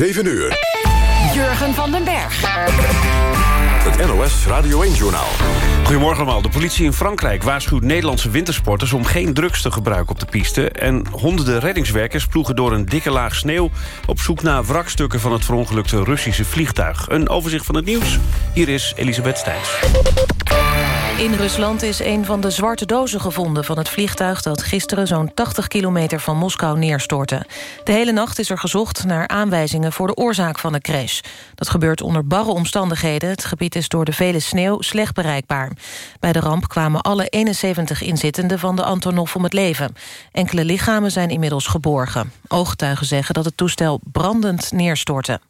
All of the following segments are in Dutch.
7 uur. Jurgen van den Berg. Het NOS Radio 1-journaal. Goedemorgen allemaal. De politie in Frankrijk waarschuwt Nederlandse wintersporters... om geen drugs te gebruiken op de piste. En honderden reddingswerkers ploegen door een dikke laag sneeuw... op zoek naar wrakstukken van het verongelukte Russische vliegtuig. Een overzicht van het nieuws. Hier is Elisabeth Stijns. In Rusland is een van de zwarte dozen gevonden van het vliegtuig... dat gisteren zo'n 80 kilometer van Moskou neerstortte. De hele nacht is er gezocht naar aanwijzingen voor de oorzaak van de crash. Dat gebeurt onder barre omstandigheden. Het gebied is door de vele sneeuw slecht bereikbaar. Bij de ramp kwamen alle 71 inzittenden van de Antonov om het leven. Enkele lichamen zijn inmiddels geborgen. Ooggetuigen zeggen dat het toestel brandend neerstortte.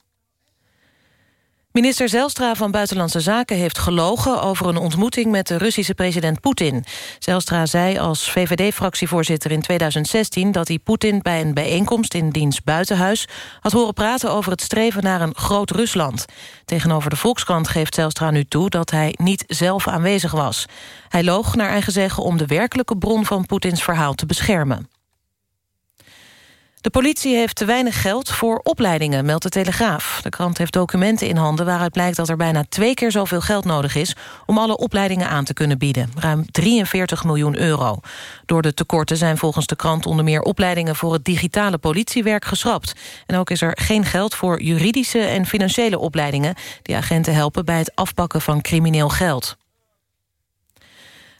Minister Zelstra van Buitenlandse Zaken heeft gelogen... over een ontmoeting met de Russische president Poetin. Zelstra zei als VVD-fractievoorzitter in 2016... dat hij Poetin bij een bijeenkomst in diens buitenhuis... had horen praten over het streven naar een groot Rusland. Tegenover de Volkskrant geeft Zelstra nu toe... dat hij niet zelf aanwezig was. Hij loog naar eigen zeggen om de werkelijke bron van Poetins verhaal te beschermen. De politie heeft te weinig geld voor opleidingen, meldt de Telegraaf. De krant heeft documenten in handen waaruit blijkt dat er bijna twee keer zoveel geld nodig is... om alle opleidingen aan te kunnen bieden. Ruim 43 miljoen euro. Door de tekorten zijn volgens de krant onder meer opleidingen... voor het digitale politiewerk geschrapt. En ook is er geen geld voor juridische en financiële opleidingen... die agenten helpen bij het afpakken van crimineel geld.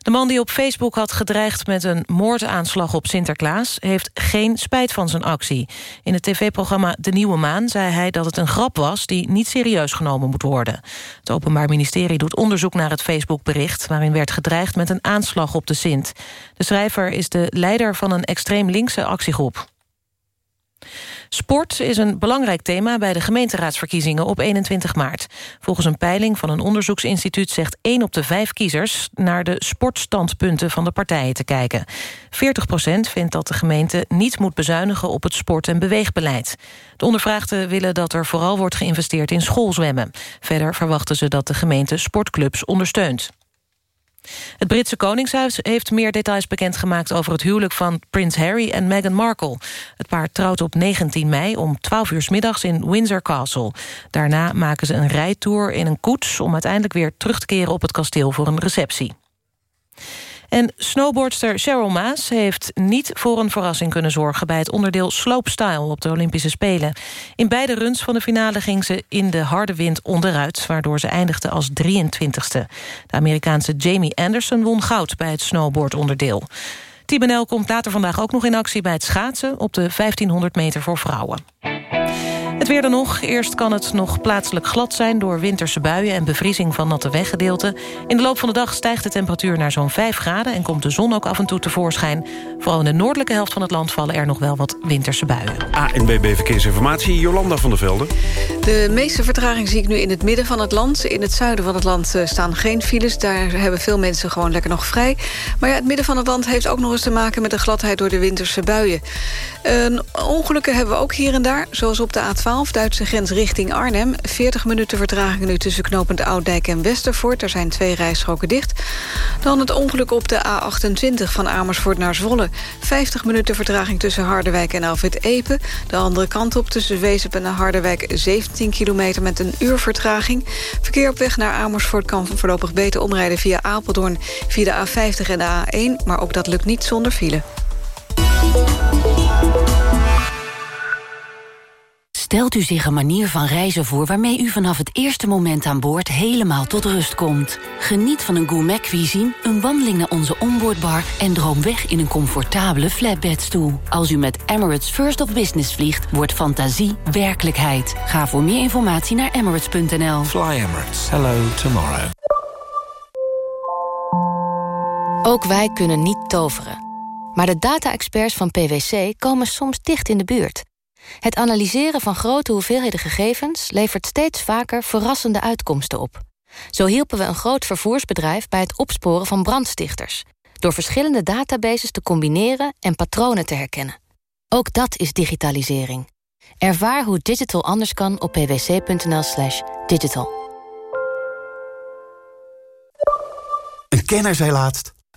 De man die op Facebook had gedreigd met een moordaanslag op Sinterklaas... heeft geen spijt van zijn actie. In het tv-programma De Nieuwe Maan zei hij dat het een grap was... die niet serieus genomen moet worden. Het Openbaar Ministerie doet onderzoek naar het Facebook-bericht... waarin werd gedreigd met een aanslag op de Sint. De schrijver is de leider van een extreem linkse actiegroep. Sport is een belangrijk thema bij de gemeenteraadsverkiezingen op 21 maart. Volgens een peiling van een onderzoeksinstituut zegt 1 op de 5 kiezers naar de sportstandpunten van de partijen te kijken. 40% vindt dat de gemeente niet moet bezuinigen op het sport- en beweegbeleid. De ondervraagden willen dat er vooral wordt geïnvesteerd in schoolzwemmen. Verder verwachten ze dat de gemeente sportclubs ondersteunt. Het Britse Koningshuis heeft meer details bekendgemaakt... over het huwelijk van prins Harry en Meghan Markle. Het paar trouwt op 19 mei om 12 uur middags in Windsor Castle. Daarna maken ze een rijtour in een koets... om uiteindelijk weer terug te keren op het kasteel voor een receptie. En snowboardster Cheryl Maas heeft niet voor een verrassing kunnen zorgen... bij het onderdeel slopestyle op de Olympische Spelen. In beide runs van de finale ging ze in de harde wind onderuit... waardoor ze eindigde als 23ste. De Amerikaanse Jamie Anderson won goud bij het snowboardonderdeel. NL komt later vandaag ook nog in actie bij het schaatsen... op de 1500 meter voor vrouwen. Het weer dan nog. Eerst kan het nog plaatselijk glad zijn... door winterse buien en bevriezing van natte weggedeelten. In de loop van de dag stijgt de temperatuur naar zo'n 5 graden... en komt de zon ook af en toe tevoorschijn. Vooral in de noordelijke helft van het land vallen er nog wel wat winterse buien. ANWB Verkeersinformatie, Jolanda van der Velde. De meeste vertraging zie ik nu in het midden van het land. In het zuiden van het land eh, staan geen files. Daar hebben veel mensen gewoon lekker nog vrij. Maar ja, het midden van het land heeft ook nog eens te maken... met de gladheid door de winterse buien. Een ongelukken hebben we ook hier en daar, zoals op de A12 Duitse grens richting Arnhem. 40 minuten vertraging nu tussen knopend Ouddijk en Westervoort. Er zijn twee rijstroken dicht. Dan het ongeluk op de A28 van Amersfoort naar Zwolle. 50 minuten vertraging tussen Harderwijk en Alfred Epe. De andere kant op tussen Wezep en Harderwijk 17 kilometer met een uur vertraging. Verkeer op weg naar Amersfoort kan voorlopig beter omrijden via Apeldoorn... via de A50 en de A1, maar ook dat lukt niet zonder file. Stelt u zich een manier van reizen voor waarmee u vanaf het eerste moment aan boord helemaal tot rust komt. Geniet van een gourmet cuisine, een wandeling naar onze onboardbar en droom weg in een comfortabele flatbedstoel. Als u met Emirates First of Business vliegt, wordt fantasie werkelijkheid. Ga voor meer informatie naar emirates.nl. Fly Emirates. Hello tomorrow. Ook wij kunnen niet toveren. Maar de data-experts van PwC komen soms dicht in de buurt. Het analyseren van grote hoeveelheden gegevens levert steeds vaker verrassende uitkomsten op. Zo hielpen we een groot vervoersbedrijf bij het opsporen van brandstichters, door verschillende databases te combineren en patronen te herkennen. Ook dat is digitalisering. Ervaar hoe digital anders kan op pwc.nl/slash digital. Een kenner zei laatst: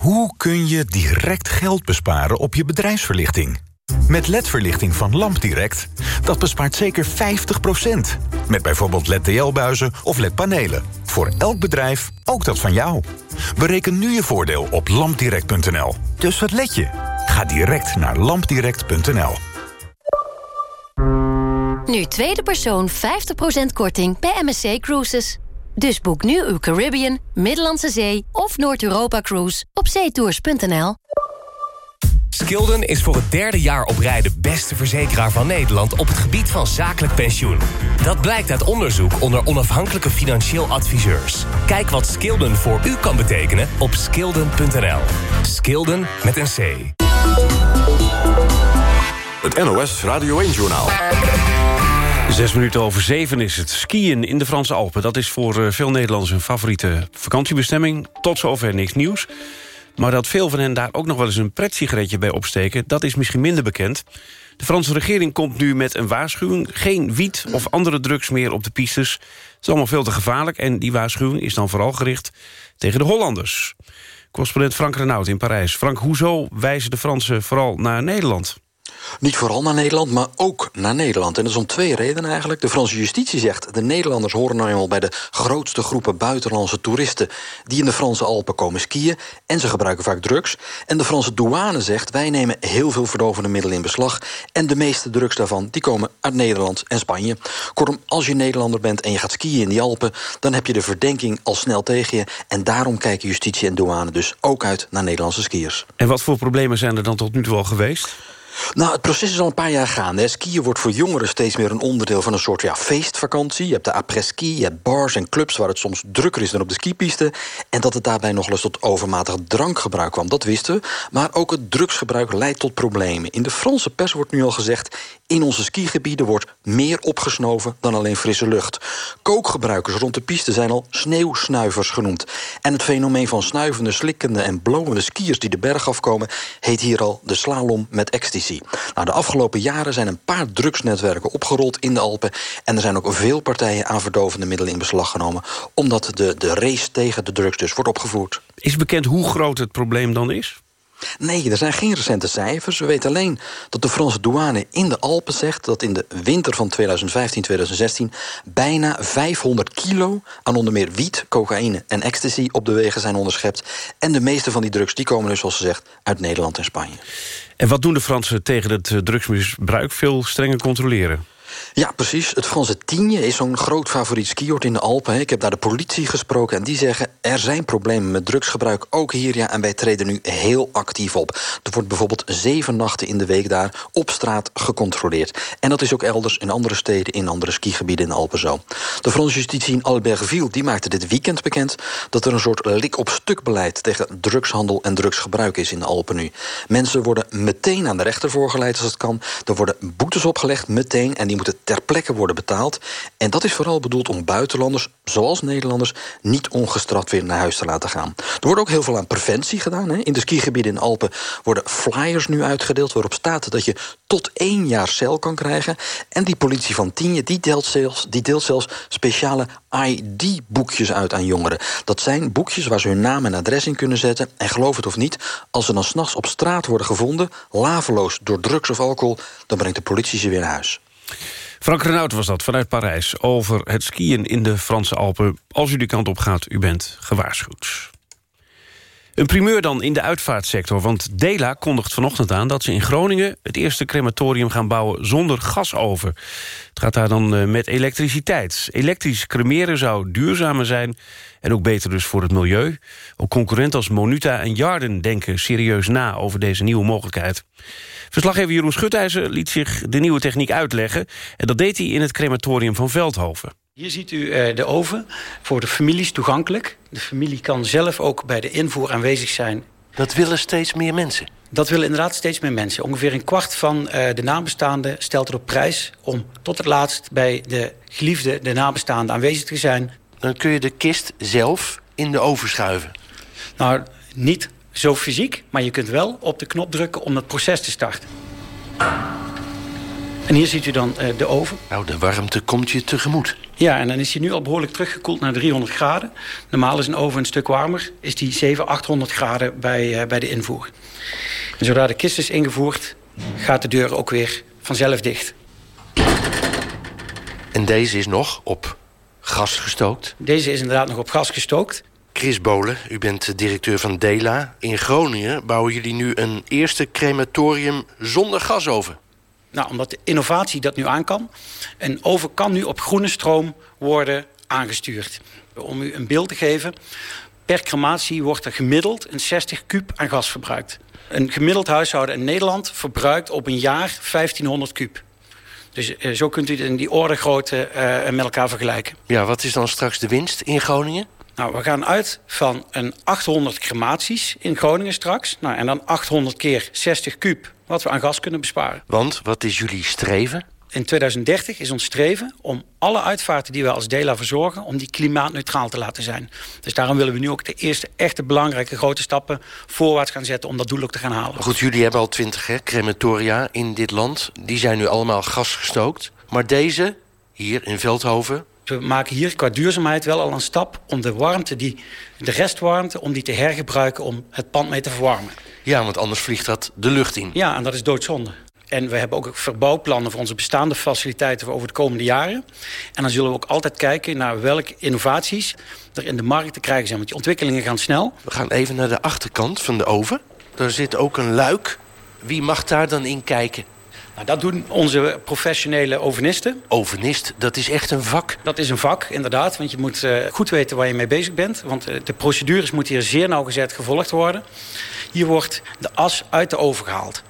Hoe kun je direct geld besparen op je bedrijfsverlichting? Met LED-verlichting van LampDirect, dat bespaart zeker 50%. Met bijvoorbeeld LED-TL-buizen of LED-panelen. Voor elk bedrijf, ook dat van jou. Bereken nu je voordeel op lampdirect.nl. Dus wat let je? Ga direct naar lampdirect.nl. Nu tweede persoon 50% korting bij MSC Cruises. Dus boek nu uw Caribbean, Middellandse Zee of Noord-Europa Cruise op zeetours.nl. Skilden is voor het derde jaar op rij de beste verzekeraar van Nederland op het gebied van zakelijk pensioen. Dat blijkt uit onderzoek onder onafhankelijke financieel adviseurs. Kijk wat Skilden voor u kan betekenen op skilden.nl. Skilden met een C. Het NOS Radio 1-journaal. Zes minuten over zeven is het. Skiën in de Franse Alpen. Dat is voor eh, veel Nederlanders een favoriete vakantiebestemming. Tot zover niks nieuws. Maar dat veel van hen daar ook nog wel eens een pretsigaretje bij opsteken... dat is misschien minder bekend. De Franse regering komt nu met een waarschuwing. Geen wiet of andere drugs meer op de pistes. Het is allemaal veel te gevaarlijk. En die waarschuwing is dan vooral gericht tegen de Hollanders. Correspondent Frank Renaud in Parijs. Frank, hoezo wijzen de Fransen vooral naar Nederland? Niet vooral naar Nederland, maar ook naar Nederland. En dat is om twee redenen eigenlijk. De Franse justitie zegt... de Nederlanders horen nou eenmaal bij de grootste groepen buitenlandse toeristen... die in de Franse Alpen komen skiën. En ze gebruiken vaak drugs. En de Franse douane zegt... wij nemen heel veel verdovende middelen in beslag. En de meeste drugs daarvan die komen uit Nederland en Spanje. Kortom, als je Nederlander bent en je gaat skiën in die Alpen... dan heb je de verdenking al snel tegen je. En daarom kijken justitie en douane dus ook uit naar Nederlandse skiers. En wat voor problemen zijn er dan tot nu toe al geweest? Nou, het proces is al een paar jaar gaande. Skiën wordt voor jongeren steeds meer een onderdeel van een soort ja, feestvakantie. Je hebt de après-ski, je hebt bars en clubs waar het soms drukker is dan op de skipiste. En dat het daarbij nog eens tot overmatig drankgebruik kwam, dat wisten we. Maar ook het drugsgebruik leidt tot problemen. In de Franse pers wordt nu al gezegd... in onze skigebieden wordt meer opgesnoven dan alleen frisse lucht. Kookgebruikers rond de piste zijn al sneeuwsnuivers genoemd. En het fenomeen van snuivende, slikkende en blowende skiers... die de berg afkomen, heet hier al de slalom met ecstasy. Nou, de afgelopen jaren zijn een paar drugsnetwerken opgerold in de Alpen... en er zijn ook veel partijen aan verdovende middelen in beslag genomen... omdat de, de race tegen de drugs dus wordt opgevoerd. Is bekend hoe groot het probleem dan is? Nee, er zijn geen recente cijfers. We weten alleen dat de Franse douane in de Alpen zegt... dat in de winter van 2015-2016 bijna 500 kilo... aan onder meer wiet, cocaïne en ecstasy op de wegen zijn onderschept. En de meeste van die drugs die komen dus, zoals ze zegt, uit Nederland en Spanje. En wat doen de Fransen tegen het drugsmisbruik? Veel strenger controleren? Ja, precies. Het Franse Tienje is zo'n groot favoriet skioord in de Alpen. Ik heb daar de politie gesproken en die zeggen... er zijn problemen met drugsgebruik, ook hier. Ja, en wij treden nu heel actief op. Er wordt bijvoorbeeld zeven nachten in de week daar op straat gecontroleerd. En dat is ook elders in andere steden, in andere skigebieden in de Alpen zo. De Franse justitie in Albertville die maakte dit weekend bekend... dat er een soort lik-op-stuk beleid tegen drugshandel en drugsgebruik is in de Alpen nu. Mensen worden meteen aan de rechter voorgeleid als het kan. Er worden boetes opgelegd meteen en die moeten ter plekke worden betaald. En dat is vooral bedoeld om buitenlanders, zoals Nederlanders... niet ongestraft weer naar huis te laten gaan. Er wordt ook heel veel aan preventie gedaan. Hè. In de skigebieden in Alpen worden flyers nu uitgedeeld... waarop staat dat je tot één jaar cel kan krijgen. En die politie van Tienje die deelt zelfs, die deelt zelfs speciale ID-boekjes uit aan jongeren. Dat zijn boekjes waar ze hun naam en adres in kunnen zetten. En geloof het of niet, als ze dan s'nachts op straat worden gevonden... laveloos door drugs of alcohol, dan brengt de politie ze weer naar huis. Frank Renaud was dat vanuit Parijs over het skiën in de Franse Alpen. Als u die kant op gaat, u bent gewaarschuwd. Een primeur dan in de uitvaartsector, want Dela kondigt vanochtend aan... dat ze in Groningen het eerste crematorium gaan bouwen zonder gasoven. Het gaat daar dan eh, met elektriciteit. Elektrisch cremeren zou duurzamer zijn en ook beter dus voor het milieu. Ook concurrenten als Monuta en Jarden denken serieus na over deze nieuwe mogelijkheid. Verslaggever Jeroen Schutijzer liet zich de nieuwe techniek uitleggen... en dat deed hij in het crematorium van Veldhoven. Hier ziet u eh, de oven, voor de families toegankelijk. De familie kan zelf ook bij de invoer aanwezig zijn Dat willen steeds meer mensen. Dat willen inderdaad steeds meer mensen. Ongeveer een kwart van uh, de nabestaanden stelt er op prijs... om tot het laatst bij de geliefde, de nabestaanden, aanwezig te zijn. Dan kun je de kist zelf in de oven schuiven. Nou, niet zo fysiek, maar je kunt wel op de knop drukken om het proces te starten. En hier ziet u dan uh, de oven. Nou, de warmte komt je tegemoet. Ja, en dan is hij nu al behoorlijk teruggekoeld naar 300 graden. Normaal is een oven een stuk warmer. Is die 700, 800 graden bij, uh, bij de invoer. En zodra de kist is ingevoerd, gaat de deur ook weer vanzelf dicht. En deze is nog op gas gestookt? Deze is inderdaad nog op gas gestookt. Chris Bolen, u bent directeur van Dela. In Groningen bouwen jullie nu een eerste crematorium zonder gasoven. Nou, omdat de innovatie dat nu aan kan. Een oven kan nu op groene stroom worden aangestuurd. Om u een beeld te geven, per crematie wordt er gemiddeld een 60 kub aan gas verbruikt. Een gemiddeld huishouden in Nederland verbruikt op een jaar 1500 kub. Dus uh, zo kunt u in die orde grootte uh, met elkaar vergelijken. Ja, wat is dan straks de winst in Groningen? Nou, we gaan uit van een 800 crematies in Groningen straks. Nou, en dan 800 keer 60 kub wat we aan gas kunnen besparen. Want, wat is jullie streven? In 2030 is ons streven om alle uitvaarten die we als DELA verzorgen... om die klimaatneutraal te laten zijn. Dus daarom willen we nu ook de eerste echte belangrijke grote stappen... voorwaarts gaan zetten om dat doel ook te gaan halen. Goed, jullie hebben al twintig crematoria in dit land. Die zijn nu allemaal gasgestookt. Maar deze, hier in Veldhoven, we maken hier qua duurzaamheid wel al een stap om de warmte, die, de restwarmte, om die te hergebruiken om het pand mee te verwarmen. Ja, want anders vliegt dat de lucht in. Ja, en dat is doodzonde. En we hebben ook verbouwplannen voor onze bestaande faciliteiten over de komende jaren. En dan zullen we ook altijd kijken naar welke innovaties er in de markt te krijgen zijn. Want die ontwikkelingen gaan snel. We gaan even naar de achterkant van de oven. Daar zit ook een luik. Wie mag daar dan in kijken? Nou, dat doen onze professionele ovenisten. Ovenist, dat is echt een vak? Dat is een vak, inderdaad. Want je moet uh, goed weten waar je mee bezig bent. Want uh, de procedures moeten hier zeer nauwgezet gevolgd worden. Hier wordt de as uit de oven gehaald.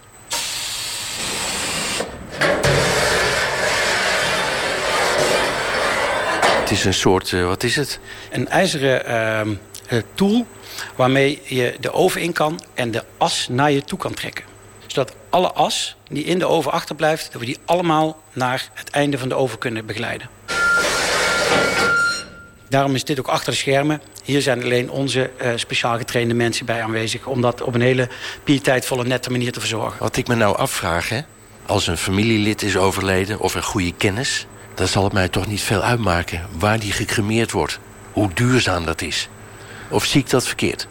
Het is een soort, uh, wat is het? Een ijzeren uh, tool waarmee je de oven in kan en de as naar je toe kan trekken. Zodat alle as die in de oven achterblijft, dat we die allemaal naar het einde van de oven kunnen begeleiden. Daarom is dit ook achter de schermen. Hier zijn alleen onze uh, speciaal getrainde mensen bij aanwezig... om dat op een hele pietijdvolle, nette manier te verzorgen. Wat ik me nou afvraag, hè? als een familielid is overleden of een goede kennis... dan zal het mij toch niet veel uitmaken waar die gecremeerd wordt. Hoe duurzaam dat is. Of zie ik dat verkeerd?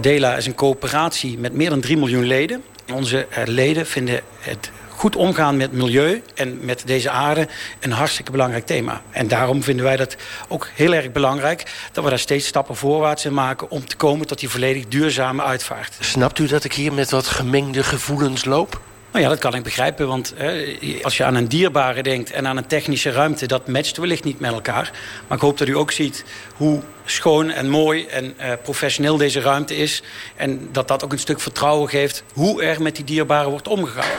Dela is een coöperatie met meer dan 3 miljoen leden. Onze uh, leden vinden het goed omgaan met milieu en met deze aarde een hartstikke belangrijk thema. En daarom vinden wij dat ook heel erg belangrijk... dat we daar steeds stappen voorwaarts in maken... om te komen tot die volledig duurzame uitvaart. Snapt u dat ik hier met wat gemengde gevoelens loop? Nou ja, dat kan ik begrijpen, want als je aan een dierbare denkt... en aan een technische ruimte, dat matcht wellicht niet met elkaar. Maar ik hoop dat u ook ziet hoe schoon en mooi en uh, professioneel deze ruimte is... en dat dat ook een stuk vertrouwen geeft hoe er met die dierbaren wordt omgegaan.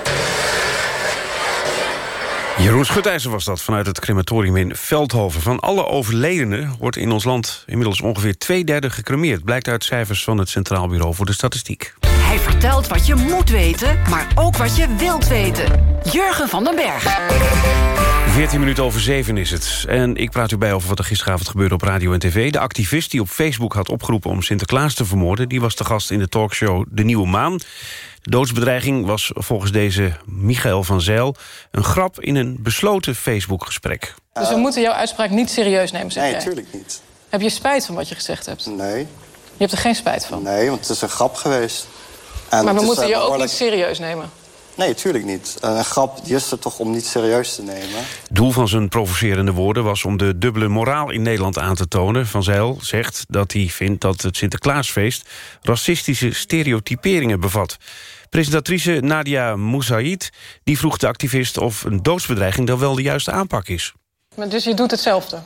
Jeroen Schutijzer was dat vanuit het crematorium in Veldhoven. Van alle overledenen wordt in ons land inmiddels ongeveer twee derde gecremeerd. Blijkt uit cijfers van het Centraal Bureau voor de Statistiek. Hij vertelt wat je moet weten, maar ook wat je wilt weten. Jurgen van den Berg. 14 minuten over 7 is het. En ik praat u bij over wat er gisteravond gebeurde op radio en tv. De activist die op Facebook had opgeroepen om Sinterklaas te vermoorden... die was de gast in de talkshow De Nieuwe Maan. De doodsbedreiging was volgens deze Michael van Zijl... een grap in een besloten Facebook-gesprek. Dus we moeten jouw uitspraak niet serieus nemen, zeg Nee, natuurlijk niet. Heb je spijt van wat je gezegd hebt? Nee. Je hebt er geen spijt van? Nee, want het is een grap geweest. En maar we moeten eh, je ook niet serieus nemen. Nee, tuurlijk niet. Een grap die is er toch om niet serieus te nemen. Doel van zijn provocerende woorden was om de dubbele moraal in Nederland aan te tonen. Van Zijl zegt dat hij vindt dat het Sinterklaasfeest... racistische stereotyperingen bevat. Presentatrice Nadia Moussaïd die vroeg de activist of een doodsbedreiging... dan wel de juiste aanpak is. Maar dus je doet hetzelfde?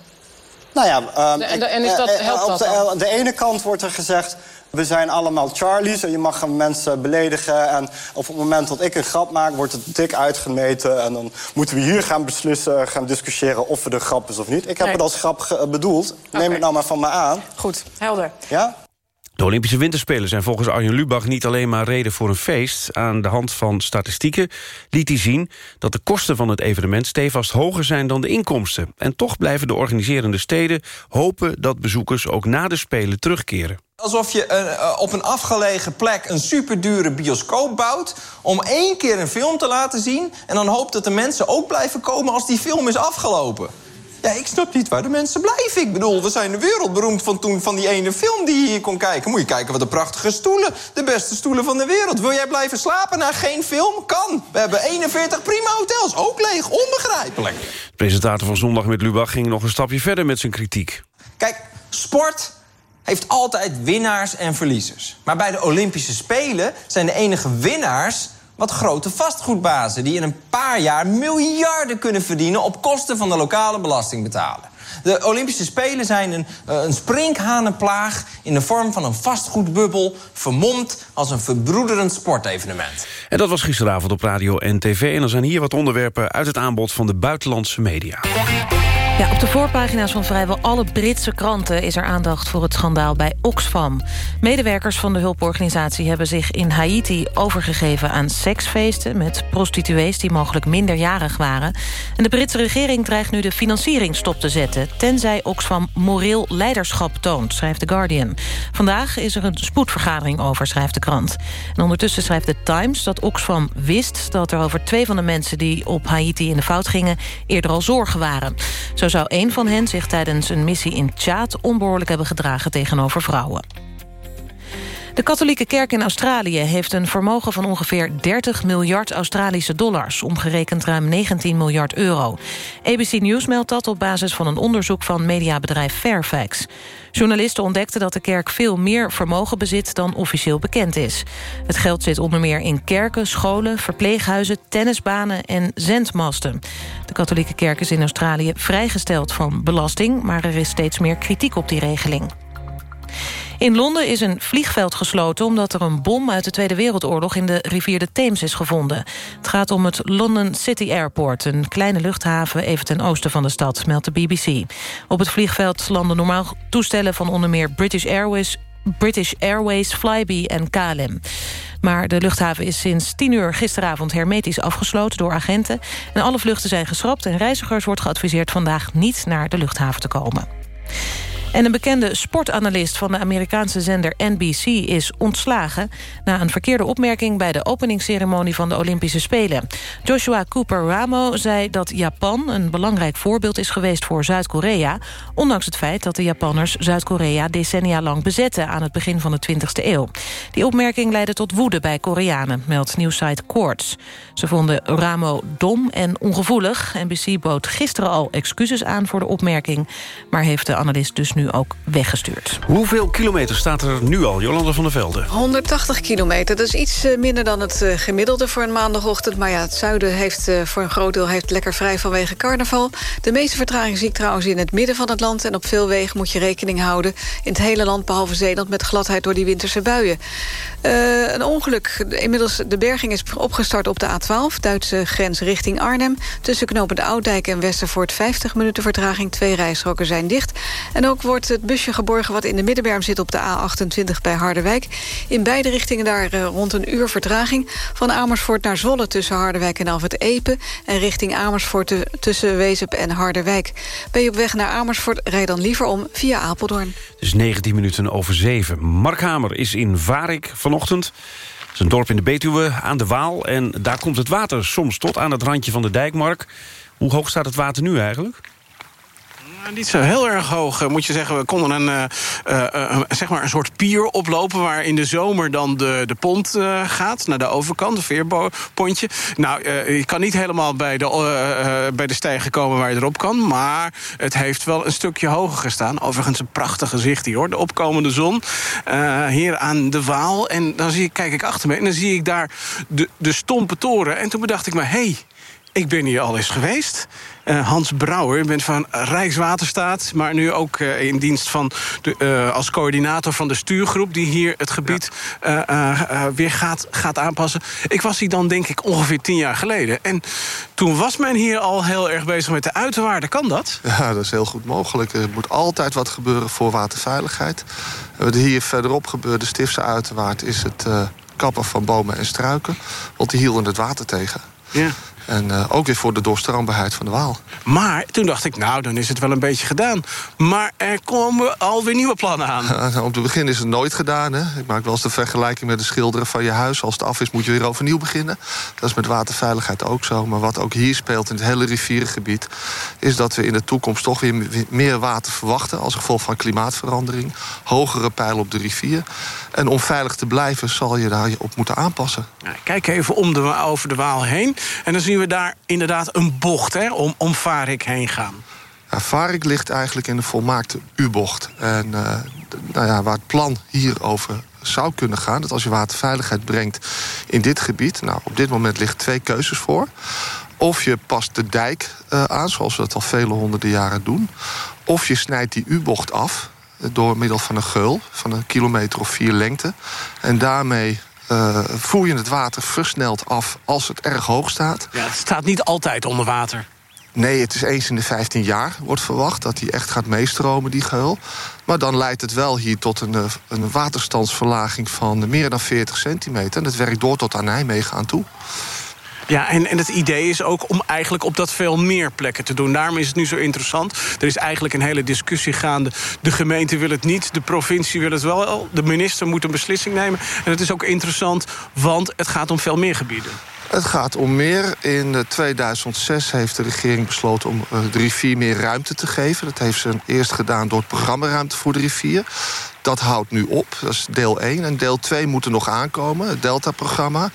Nou ja, ehm, En- en is dat- eh, eh, helpt op dat de, de ene kant wordt er gezegd... we zijn allemaal Charlies en je mag mensen beledigen. En op het moment dat ik een grap maak, wordt het dik uitgemeten. En dan moeten we hier gaan beslissen, gaan discussiëren... of het een grap is of niet. Ik heb Nee. het als grap bedoeld. Neem het nou maar van me aan. Goed, helder. Ja? De Olympische Winterspelen zijn volgens Arjen Lubach niet alleen maar reden voor een feest. Aan de hand van statistieken liet hij zien dat de kosten van het evenement stevast hoger zijn dan de inkomsten. En toch blijven de organiserende steden hopen dat bezoekers ook na de Spelen terugkeren. Alsof je uh, op een afgelegen plek een superdure bioscoop bouwt... om één keer een film te laten zien... en dan hoopt dat de mensen ook blijven komen als die film is afgelopen. Ja, ik snap niet waar de mensen blijven. Ik bedoel, we zijn de wereldberoemd van toen van die ene film die je hier kon kijken. Moet je kijken wat de prachtige stoelen. De beste stoelen van de wereld. Wil jij blijven slapen na geen film? Kan. We hebben 41 prima hotels. Ook leeg. Onbegrijpelijk. De presentator van Zondag met Lubach ging nog een stapje verder met zijn kritiek. Kijk, sport heeft altijd winnaars en verliezers. Maar bij de Olympische Spelen zijn de enige winnaars wat grote vastgoedbazen... die in een paar jaar miljarden kunnen verdienen... op kosten van de lokale belastingbetaler. De Olympische Spelen zijn een, uh, een sprinkhanenplaag... in de vorm van een vastgoedbubbel... vermomd als een verbroederend sportevenement. En dat was gisteravond op radio en tv. En er zijn hier wat onderwerpen uit het aanbod van de buitenlandse media. Ja, op de voorpagina's van vrijwel alle Britse kranten... is er aandacht voor het schandaal bij Oxfam. Medewerkers van de hulporganisatie hebben zich in Haiti overgegeven aan seksfeesten... met prostituees die mogelijk minderjarig waren. En de Britse regering dreigt nu de financiering stop te zetten... tenzij Oxfam moreel leiderschap toont, schrijft The Guardian. Vandaag is er een spoedvergadering over, schrijft de krant. En ondertussen schrijft The Times dat Oxfam wist... dat er over twee van de mensen die op Haiti in de fout gingen... eerder al zorgen waren... Zo zou een van hen zich tijdens een missie in Tjaad... onbehoorlijk hebben gedragen tegenover vrouwen. De katholieke kerk in Australië heeft een vermogen van ongeveer 30 miljard Australische dollars, omgerekend ruim 19 miljard euro. ABC News meldt dat op basis van een onderzoek van mediabedrijf Fairfax. Journalisten ontdekten dat de kerk veel meer vermogen bezit dan officieel bekend is. Het geld zit onder meer in kerken, scholen, verpleeghuizen, tennisbanen en zendmasten. De katholieke kerk is in Australië vrijgesteld van belasting, maar er is steeds meer kritiek op die regeling. In Londen is een vliegveld gesloten omdat er een bom uit de Tweede Wereldoorlog in de rivier de Theems is gevonden. Het gaat om het London City Airport, een kleine luchthaven even ten oosten van de stad, meldt de BBC. Op het vliegveld landen normaal toestellen van onder meer British Airways, British Airways, Flybe en KLM. Maar de luchthaven is sinds 10 uur gisteravond hermetisch afgesloten door agenten. En alle vluchten zijn geschrapt en reizigers wordt geadviseerd vandaag niet naar de luchthaven te komen. En een bekende sportanalist van de Amerikaanse zender NBC is ontslagen... na een verkeerde opmerking bij de openingsceremonie van de Olympische Spelen. Joshua Cooper Ramo zei dat Japan een belangrijk voorbeeld is geweest voor Zuid-Korea... ondanks het feit dat de Japanners Zuid-Korea decennia lang bezetten... aan het begin van de 20e eeuw. Die opmerking leidde tot woede bij Koreanen, meldt nieuwsite Quartz. Ze vonden Ramo dom en ongevoelig. NBC bood gisteren al excuses aan voor de opmerking... maar heeft de analist dus nu ook weggestuurd. Hoeveel kilometer staat er nu al, Jolanda van der Velde? 180 kilometer, dat is iets eh, minder dan het eh, gemiddelde voor een maandagochtend. Maar ja, het zuiden heeft eh, voor een groot deel heeft lekker vrij vanwege carnaval. De meeste vertraging zie ik trouwens in het midden van het land. En op veel wegen moet je rekening houden in het hele land... behalve Zeeland met gladheid door die winterse buien. Uh, een ongeluk. Inmiddels de berging is opgestart op de A12. Duitse grens richting Arnhem. Tussen knopen de Ouddijk en Westervoort 50 minuten vertraging. Twee rijstroken zijn dicht. En ook wordt het busje geborgen wat in de middenberm zit op de A28 bij Harderwijk. In beide richtingen daar uh, rond een uur vertraging. Van Amersfoort naar Zwolle tussen Harderwijk en Alfred Epe. En richting Amersfoort tussen Wezep en Harderwijk. Ben je op weg naar Amersfoort, rijd dan liever om via Apeldoorn. Dus 19 minuten over 7. Mark Hamer is in Varik vanochtend. Het is een dorp in de Betuwe aan de Waal. En daar komt het water soms tot aan het randje van de dijkmark. Hoe hoog staat het water nu eigenlijk? Niet zo heel erg hoog, eh, moet je zeggen. We konden een, uh, uh, zeg maar een soort pier oplopen... waar in de zomer dan de, de pont gaat, naar de overkant, de veerpontje. Nou, je kan niet helemaal bij de, bij de stijgen komen waar je erop kan... maar het heeft wel een stukje hoger gestaan. Overigens een prachtig gezicht hier, hoor. De opkomende zon hier aan de Waal. En dan zie ik, kijk ik achter me en dan zie ik daar de, de stompe toren. En toen bedacht ik me, hé, hey, ik ben hier al eens geweest... Uh, Hans Brouwer, u bent van Rijkswaterstaat... maar nu ook uh, in dienst van de, uh, als coördinator van de stuurgroep... die hier het gebied weer gaat, gaat aanpassen. Ik was hier dan denk ik ongeveer tien jaar geleden. En toen was men hier al heel erg bezig met de uiterwaarden. Kan dat? Ja, dat is heel goed mogelijk. Er moet altijd wat gebeuren voor waterveiligheid. Wat hier verderop gebeurt, de Stiftse uiterwaard... is het kappen van bomen en struiken. Want die hielden het water tegen. Ja. En uh, ook weer voor de doorstroombaarheid van de Waal. Maar toen dacht ik, nou, dan is het wel een beetje gedaan. Maar er komen alweer nieuwe plannen aan. Uh, om te beginnen is het nooit gedaan. Hè? Ik maak wel eens de vergelijking met de schilderen van je huis. Als het af is, moet je weer overnieuw beginnen. Dat is met waterveiligheid ook zo. Maar wat ook hier speelt in het hele rivierengebied... is dat we in de toekomst toch weer meer water verwachten... als gevolg van klimaatverandering. Hogere pijlen op de rivier. En om veilig te blijven zal je daar op moeten aanpassen. Kijk even om de, over de Waal heen. En dan we daar inderdaad een bocht hè, om, om Varik heen gaan. Ja, Varik ligt eigenlijk in de volmaakte U-bocht. En uh, nou ja, waar het plan hierover zou kunnen gaan... dat als je waterveiligheid brengt in dit gebied... nou, op dit moment liggen twee keuzes voor. Of je past de dijk uh, aan, zoals we dat al vele honderden jaren doen... of je snijdt die U-bocht af door middel van een geul... van een kilometer of vier lengte. En daarmee uh, voer je het water versneld af als het erg hoog staat. Ja, het staat niet altijd onder water. Nee, het is eens in de 15 jaar, wordt verwacht... dat hij echt gaat meestromen, die geul. Maar dan leidt het wel hier tot een, een waterstandsverlaging van meer dan 40 centimeter. En dat werkt door tot aan Nijmegen aan toe. Ja, en, het idee is ook om eigenlijk op dat veel meer plekken te doen. Daarom is het nu zo interessant. Er is eigenlijk een hele discussie gaande. De gemeente wil het niet, de provincie wil het wel. De minister moet een beslissing nemen. En het is ook interessant, want het gaat om veel meer gebieden. Het gaat om meer. In 2006 heeft de regering besloten om de rivier meer ruimte te geven. Dat heeft ze eerst gedaan door het programma Ruimte voor de Rivier. Dat houdt nu op, dat is deel 1. En deel 2 moet er nog aankomen, het Delta-programma.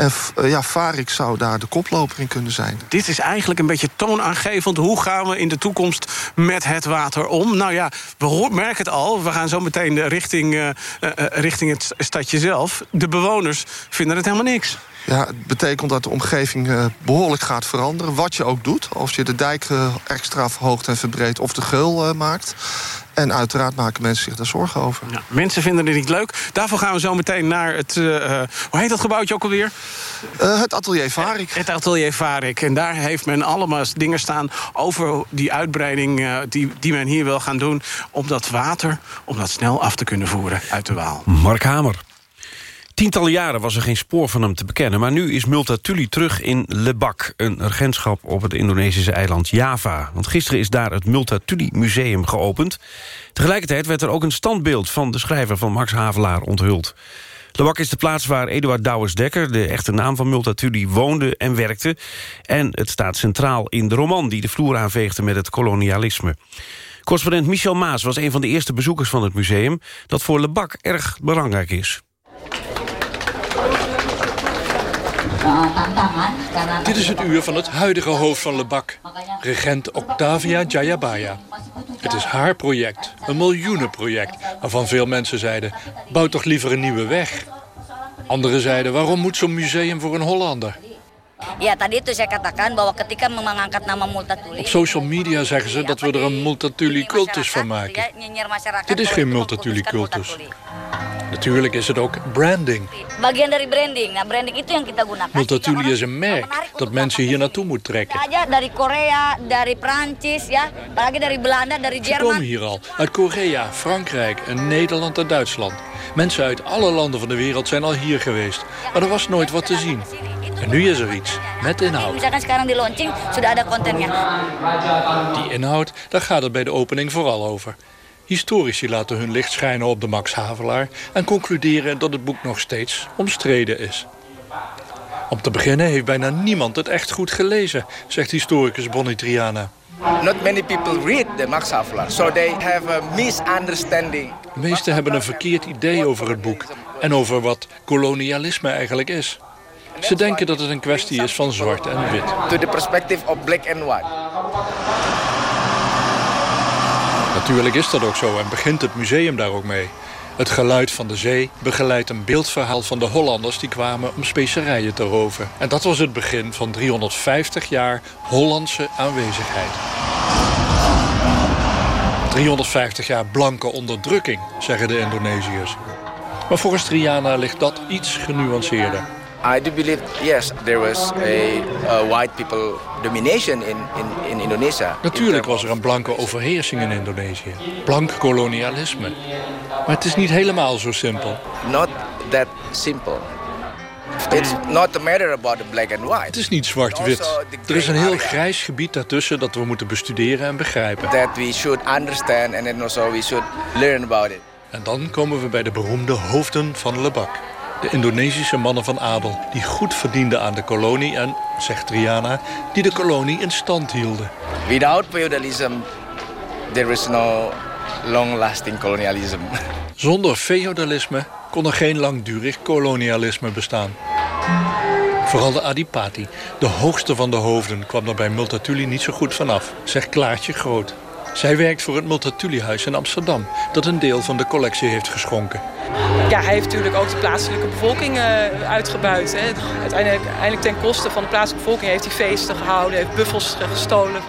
En ja, Varik zou daar de koploper in kunnen zijn. Dit is eigenlijk een beetje toonaangevend. Hoe gaan we in de toekomst met het water om? Nou ja, we merken het al. We gaan zo meteen richting, uh, uh, richting het stadje zelf. De bewoners vinden het helemaal niks. Ja, het betekent dat de omgeving behoorlijk gaat veranderen. Wat je ook doet. Als je de dijk extra verhoogt en verbreedt of de geul maakt. En uiteraard maken mensen zich daar zorgen over. Ja, mensen vinden het niet leuk. Daarvoor gaan we zo meteen naar het... Uh, hoe heet dat gebouwtje ook alweer? Uh, het Atelier Varik. Het Atelier Varik. En daar heeft men allemaal dingen staan over die uitbreiding... Uh, die, die men hier wil gaan doen om dat water... om dat snel af te kunnen voeren uit de Waal. Mark Hamer. Tientallen jaren was er geen spoor van hem te bekennen... maar nu is Multatuli terug in Lebak, een regentschap op het Indonesische eiland Java. Want gisteren is daar het Multatuli Museum geopend. Tegelijkertijd werd er ook een standbeeld van de schrijver van Max Havelaar onthuld. Lebak is de plaats waar Eduard Douwes-Dekker, de echte naam van Multatuli, woonde en werkte. En het staat centraal in de roman die de vloer aanveegde met het kolonialisme. Correspondent Michel Maas was een van de eerste bezoekers van het museum... dat voor Lebak erg belangrijk is. Dit is het uur van het huidige hoofd van Lebak, regent Octavia Jayabaya. Het is haar project, een miljoenenproject, waarvan veel mensen zeiden... bouw toch liever een nieuwe weg. Anderen zeiden, waarom moet zo'n museum voor een Hollander? Ja, tadi itu saya katakan bahwa ketika mengangkat nama Multatuli... Op social media zeggen ze dat we er een Multatuli cultus van maken. Dit is geen Multatuli cultus. Natuurlijk is het ook branding. Bagian dari branding. Nah, branding itu yang kita gunakan. Multatuli is een merk dat mensen hier naartoe moet trekken. Ja, dari Korea, dari Prancis, ja, apalagi dari Belanda, dari Ze komen hier al uit Korea, Frankrijk, en Nederland en Duitsland. Mensen uit alle landen van de wereld zijn al hier geweest, maar er was nooit wat te zien. En nu is er iets, met inhoud. Misalkan sekarang di launching, sudah ada kontennya. Die inhoud, daar gaat het bij de opening vooral over. Historici laten hun licht schijnen op de Max Havelaar... en concluderen dat het boek nog steeds omstreden is. Om te beginnen heeft bijna niemand het echt goed gelezen... zegt historicus Bonnie Triana. Not many people read the Max Havelaar, so they have a misunderstanding. De meesten hebben een verkeerd idee over het boek... en over wat kolonialisme eigenlijk is. Ze denken dat het een kwestie is van zwart en wit. To the perspective of black and white. Natuurlijk is dat ook zo en begint het museum daar ook mee. Het geluid van de zee begeleidt een beeldverhaal van de Hollanders... die kwamen om specerijen te roven. En dat was het begin van 350 jaar Hollandse aanwezigheid. 350 jaar blanke onderdrukking, zeggen de Indonesiërs. Maar volgens Triana ligt dat iets genuanceerder. I do believe, yes, there was a, a white people domination in, in, in Indonesia. Natuurlijk was er een blanke overheersing in Indonesië. Blank kolonialisme. Maar het is niet helemaal zo simpel. Not that simple. It's not a matter about the black and white. Het is niet zwart-wit. Er is een heel grijs gebied daartussen dat we moeten bestuderen en begrijpen. That we should understand and then also we should learn about it. En dan komen we bij de beroemde hoofden van Lebak. De Indonesische mannen van adel die goed verdienden aan de kolonie... en, zegt Triana, die de kolonie in stand hielden. Without feudalism, there is no long-lasting colonialism. Zonder feodalisme kon er geen langdurig kolonialisme bestaan. Vooral de Adipati, de hoogste van de hoofden... kwam er bij Multatuli niet zo goed vanaf, zegt Klaartje Groot. Zij werkt voor het Multatuli-huis in Amsterdam... dat een deel van de collectie heeft geschonken. Ja, hij heeft natuurlijk ook de plaatselijke bevolking uh, uitgebuit. Hè. Uiteindelijk, uiteindelijk ten koste van de plaatselijke bevolking heeft hij feesten gehouden... heeft buffels gestolen.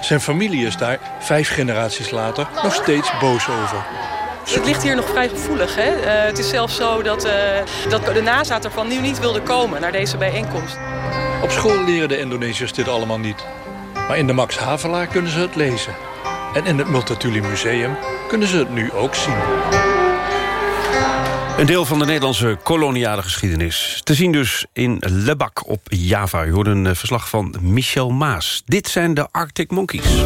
Zijn familie is daar, vijf generaties later, nog steeds boos over. Het ligt hier nog vrij gevoelig. Hè? Uh, het is zelfs zo dat, uh, dat de nazaat ervan nu niet wilde komen naar deze bijeenkomst. Op school leren de Indonesiërs dit allemaal niet. Maar in de Max Havelaar kunnen ze het lezen. En in het Multatuli Museum kunnen ze het nu ook zien. Een deel van de Nederlandse koloniale geschiedenis. Te zien dus in Lebak op Java. U hoort een verslag van Michel Maas. Dit zijn de Arctic Monkeys.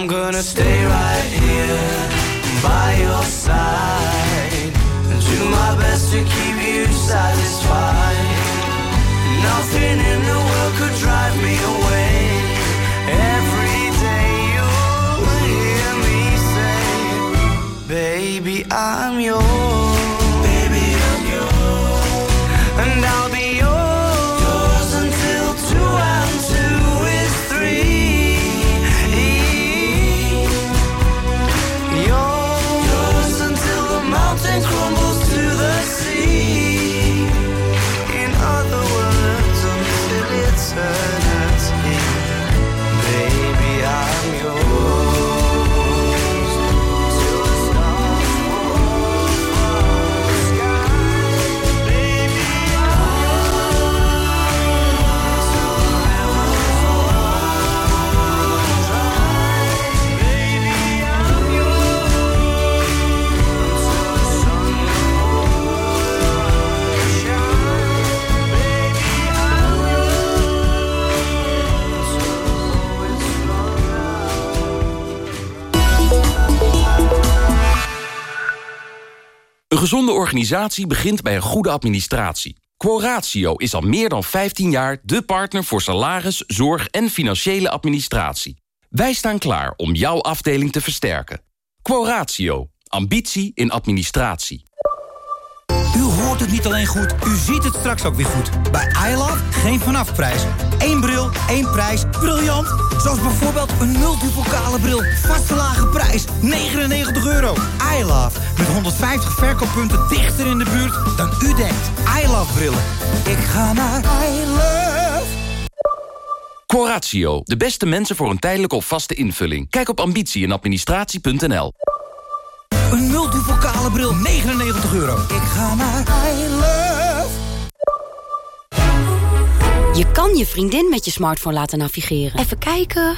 I'm gonna stay gezonde organisatie begint bij een goede administratie. Quoratio is al meer dan 15 jaar de partner voor salaris, zorg en financiële administratie. Wij staan klaar om jouw afdeling te versterken. Quoratio. Ambitie in administratie. U hoort het niet alleen goed, u ziet het straks ook weer goed. Bij iLove geen vanafprijs. Eén bril, één prijs. Briljant! Zoals bijvoorbeeld een multipokale bril. Vaste lage prijs, 99 euro. iLove, met 150 verkooppunten dichter in de buurt dan u denkt. iLove brillen. Ik ga naar iLove. Coratio, de beste mensen voor een tijdelijke of vaste invulling. Kijk op ambitie en administratie.nl. Bril, 99 euro. Ik ga naar I Love. Je kan je vriendin met je smartphone laten navigeren. Even kijken.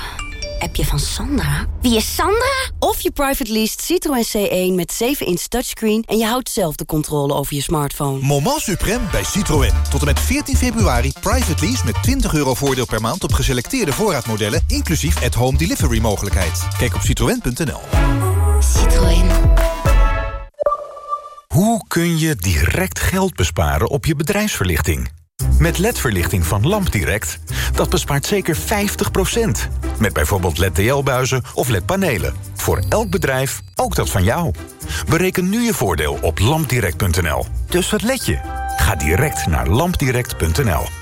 Appje van Sandra. Wie is Sandra? Of je private lease Citroën C1 met 7-inch touchscreen... en je houdt zelf de controle over je smartphone. Moment suprême bij Citroën. Tot en met 14 februari private lease met 20 euro voordeel per maand... op geselecteerde voorraadmodellen, inclusief at-home delivery mogelijkheid. Kijk op citroën.nl. Citroën. Hoe kun je direct geld besparen op je bedrijfsverlichting? Met LED-verlichting van LampDirect, dat bespaart zeker 50%. Met bijvoorbeeld LED-TL-buizen of LED-panelen. Voor elk bedrijf, ook dat van jou. Bereken nu je voordeel op lampdirect.nl. Dus wat let je? Ga direct naar lampdirect.nl.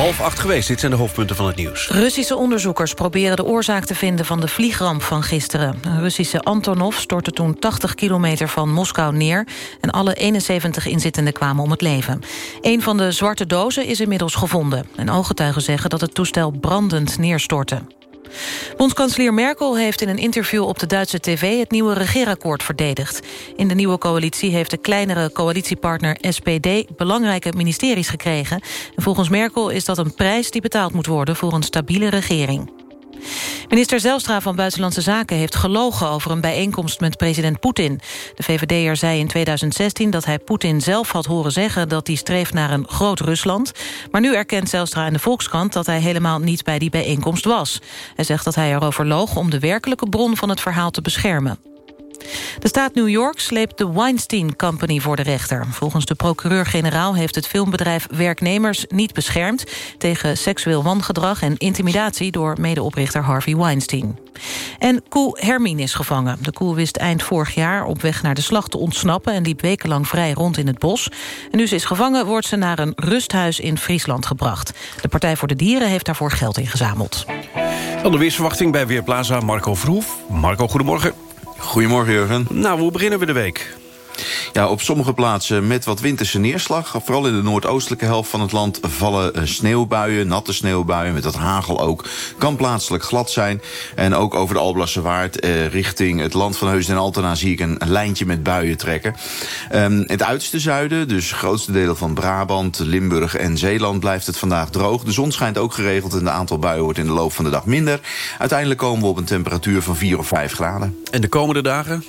Half acht geweest, dit zijn de hoofdpunten van het nieuws. Russische onderzoekers proberen de oorzaak te vinden van de vliegramp van gisteren. Een Russische Antonov stortte toen 80 kilometer van Moskou neer... en alle 71 inzittenden kwamen om het leven. Een van de zwarte dozen is inmiddels gevonden. En ooggetuigen zeggen dat het toestel brandend neerstortte. Bondskanselier Merkel heeft in een interview op de Duitse tv... het nieuwe regeerakkoord verdedigd. In de nieuwe coalitie heeft de kleinere coalitiepartner SPD... belangrijke ministeries gekregen. En volgens Merkel is dat een prijs die betaald moet worden... voor een stabiele regering. Minister Zelstra van Buitenlandse Zaken heeft gelogen over een bijeenkomst met president Poetin. De VVD'er zei in 2016 dat hij Poetin zelf had horen zeggen dat hij streeft naar een groot Rusland. Maar nu erkent Zelstra in de Volkskrant dat hij helemaal niet bij die bijeenkomst was. Hij zegt dat hij erover loog om de werkelijke bron van het verhaal te beschermen. De staat New York sleept de Weinstein Company voor de rechter. Volgens de procureur-generaal heeft het filmbedrijf werknemers niet beschermd... tegen seksueel wangedrag en intimidatie door medeoprichter Harvey Weinstein. En koe Hermine is gevangen. De koe wist eind vorig jaar op weg naar de slag te ontsnappen... en liep wekenlang vrij rond in het bos. En nu ze is gevangen wordt ze naar een rusthuis in Friesland gebracht. De Partij voor de Dieren heeft daarvoor geld ingezameld. Dan de weersverwachting bij Weerplaza Marco Verhoef. Marco, goedemorgen. Goedemorgen, Jurgen. Nou, hoe beginnen we de week? Ja, op sommige plaatsen met wat winterse neerslag. Vooral in de noordoostelijke helft van het land vallen eh, sneeuwbuien, natte sneeuwbuien, met wat hagel ook. Kan plaatselijk glad zijn. En ook over de Alblasse Waard eh, richting het land van Heusden en Altena zie ik een lijntje met buien trekken. Um, het uiterste zuiden, dus grootste delen van Brabant, Limburg en Zeeland blijft het vandaag droog. De zon schijnt ook geregeld en de aantal buien wordt in de loop van de dag minder. Uiteindelijk komen we op een temperatuur van 4 of 5 graden. En de komende dagen?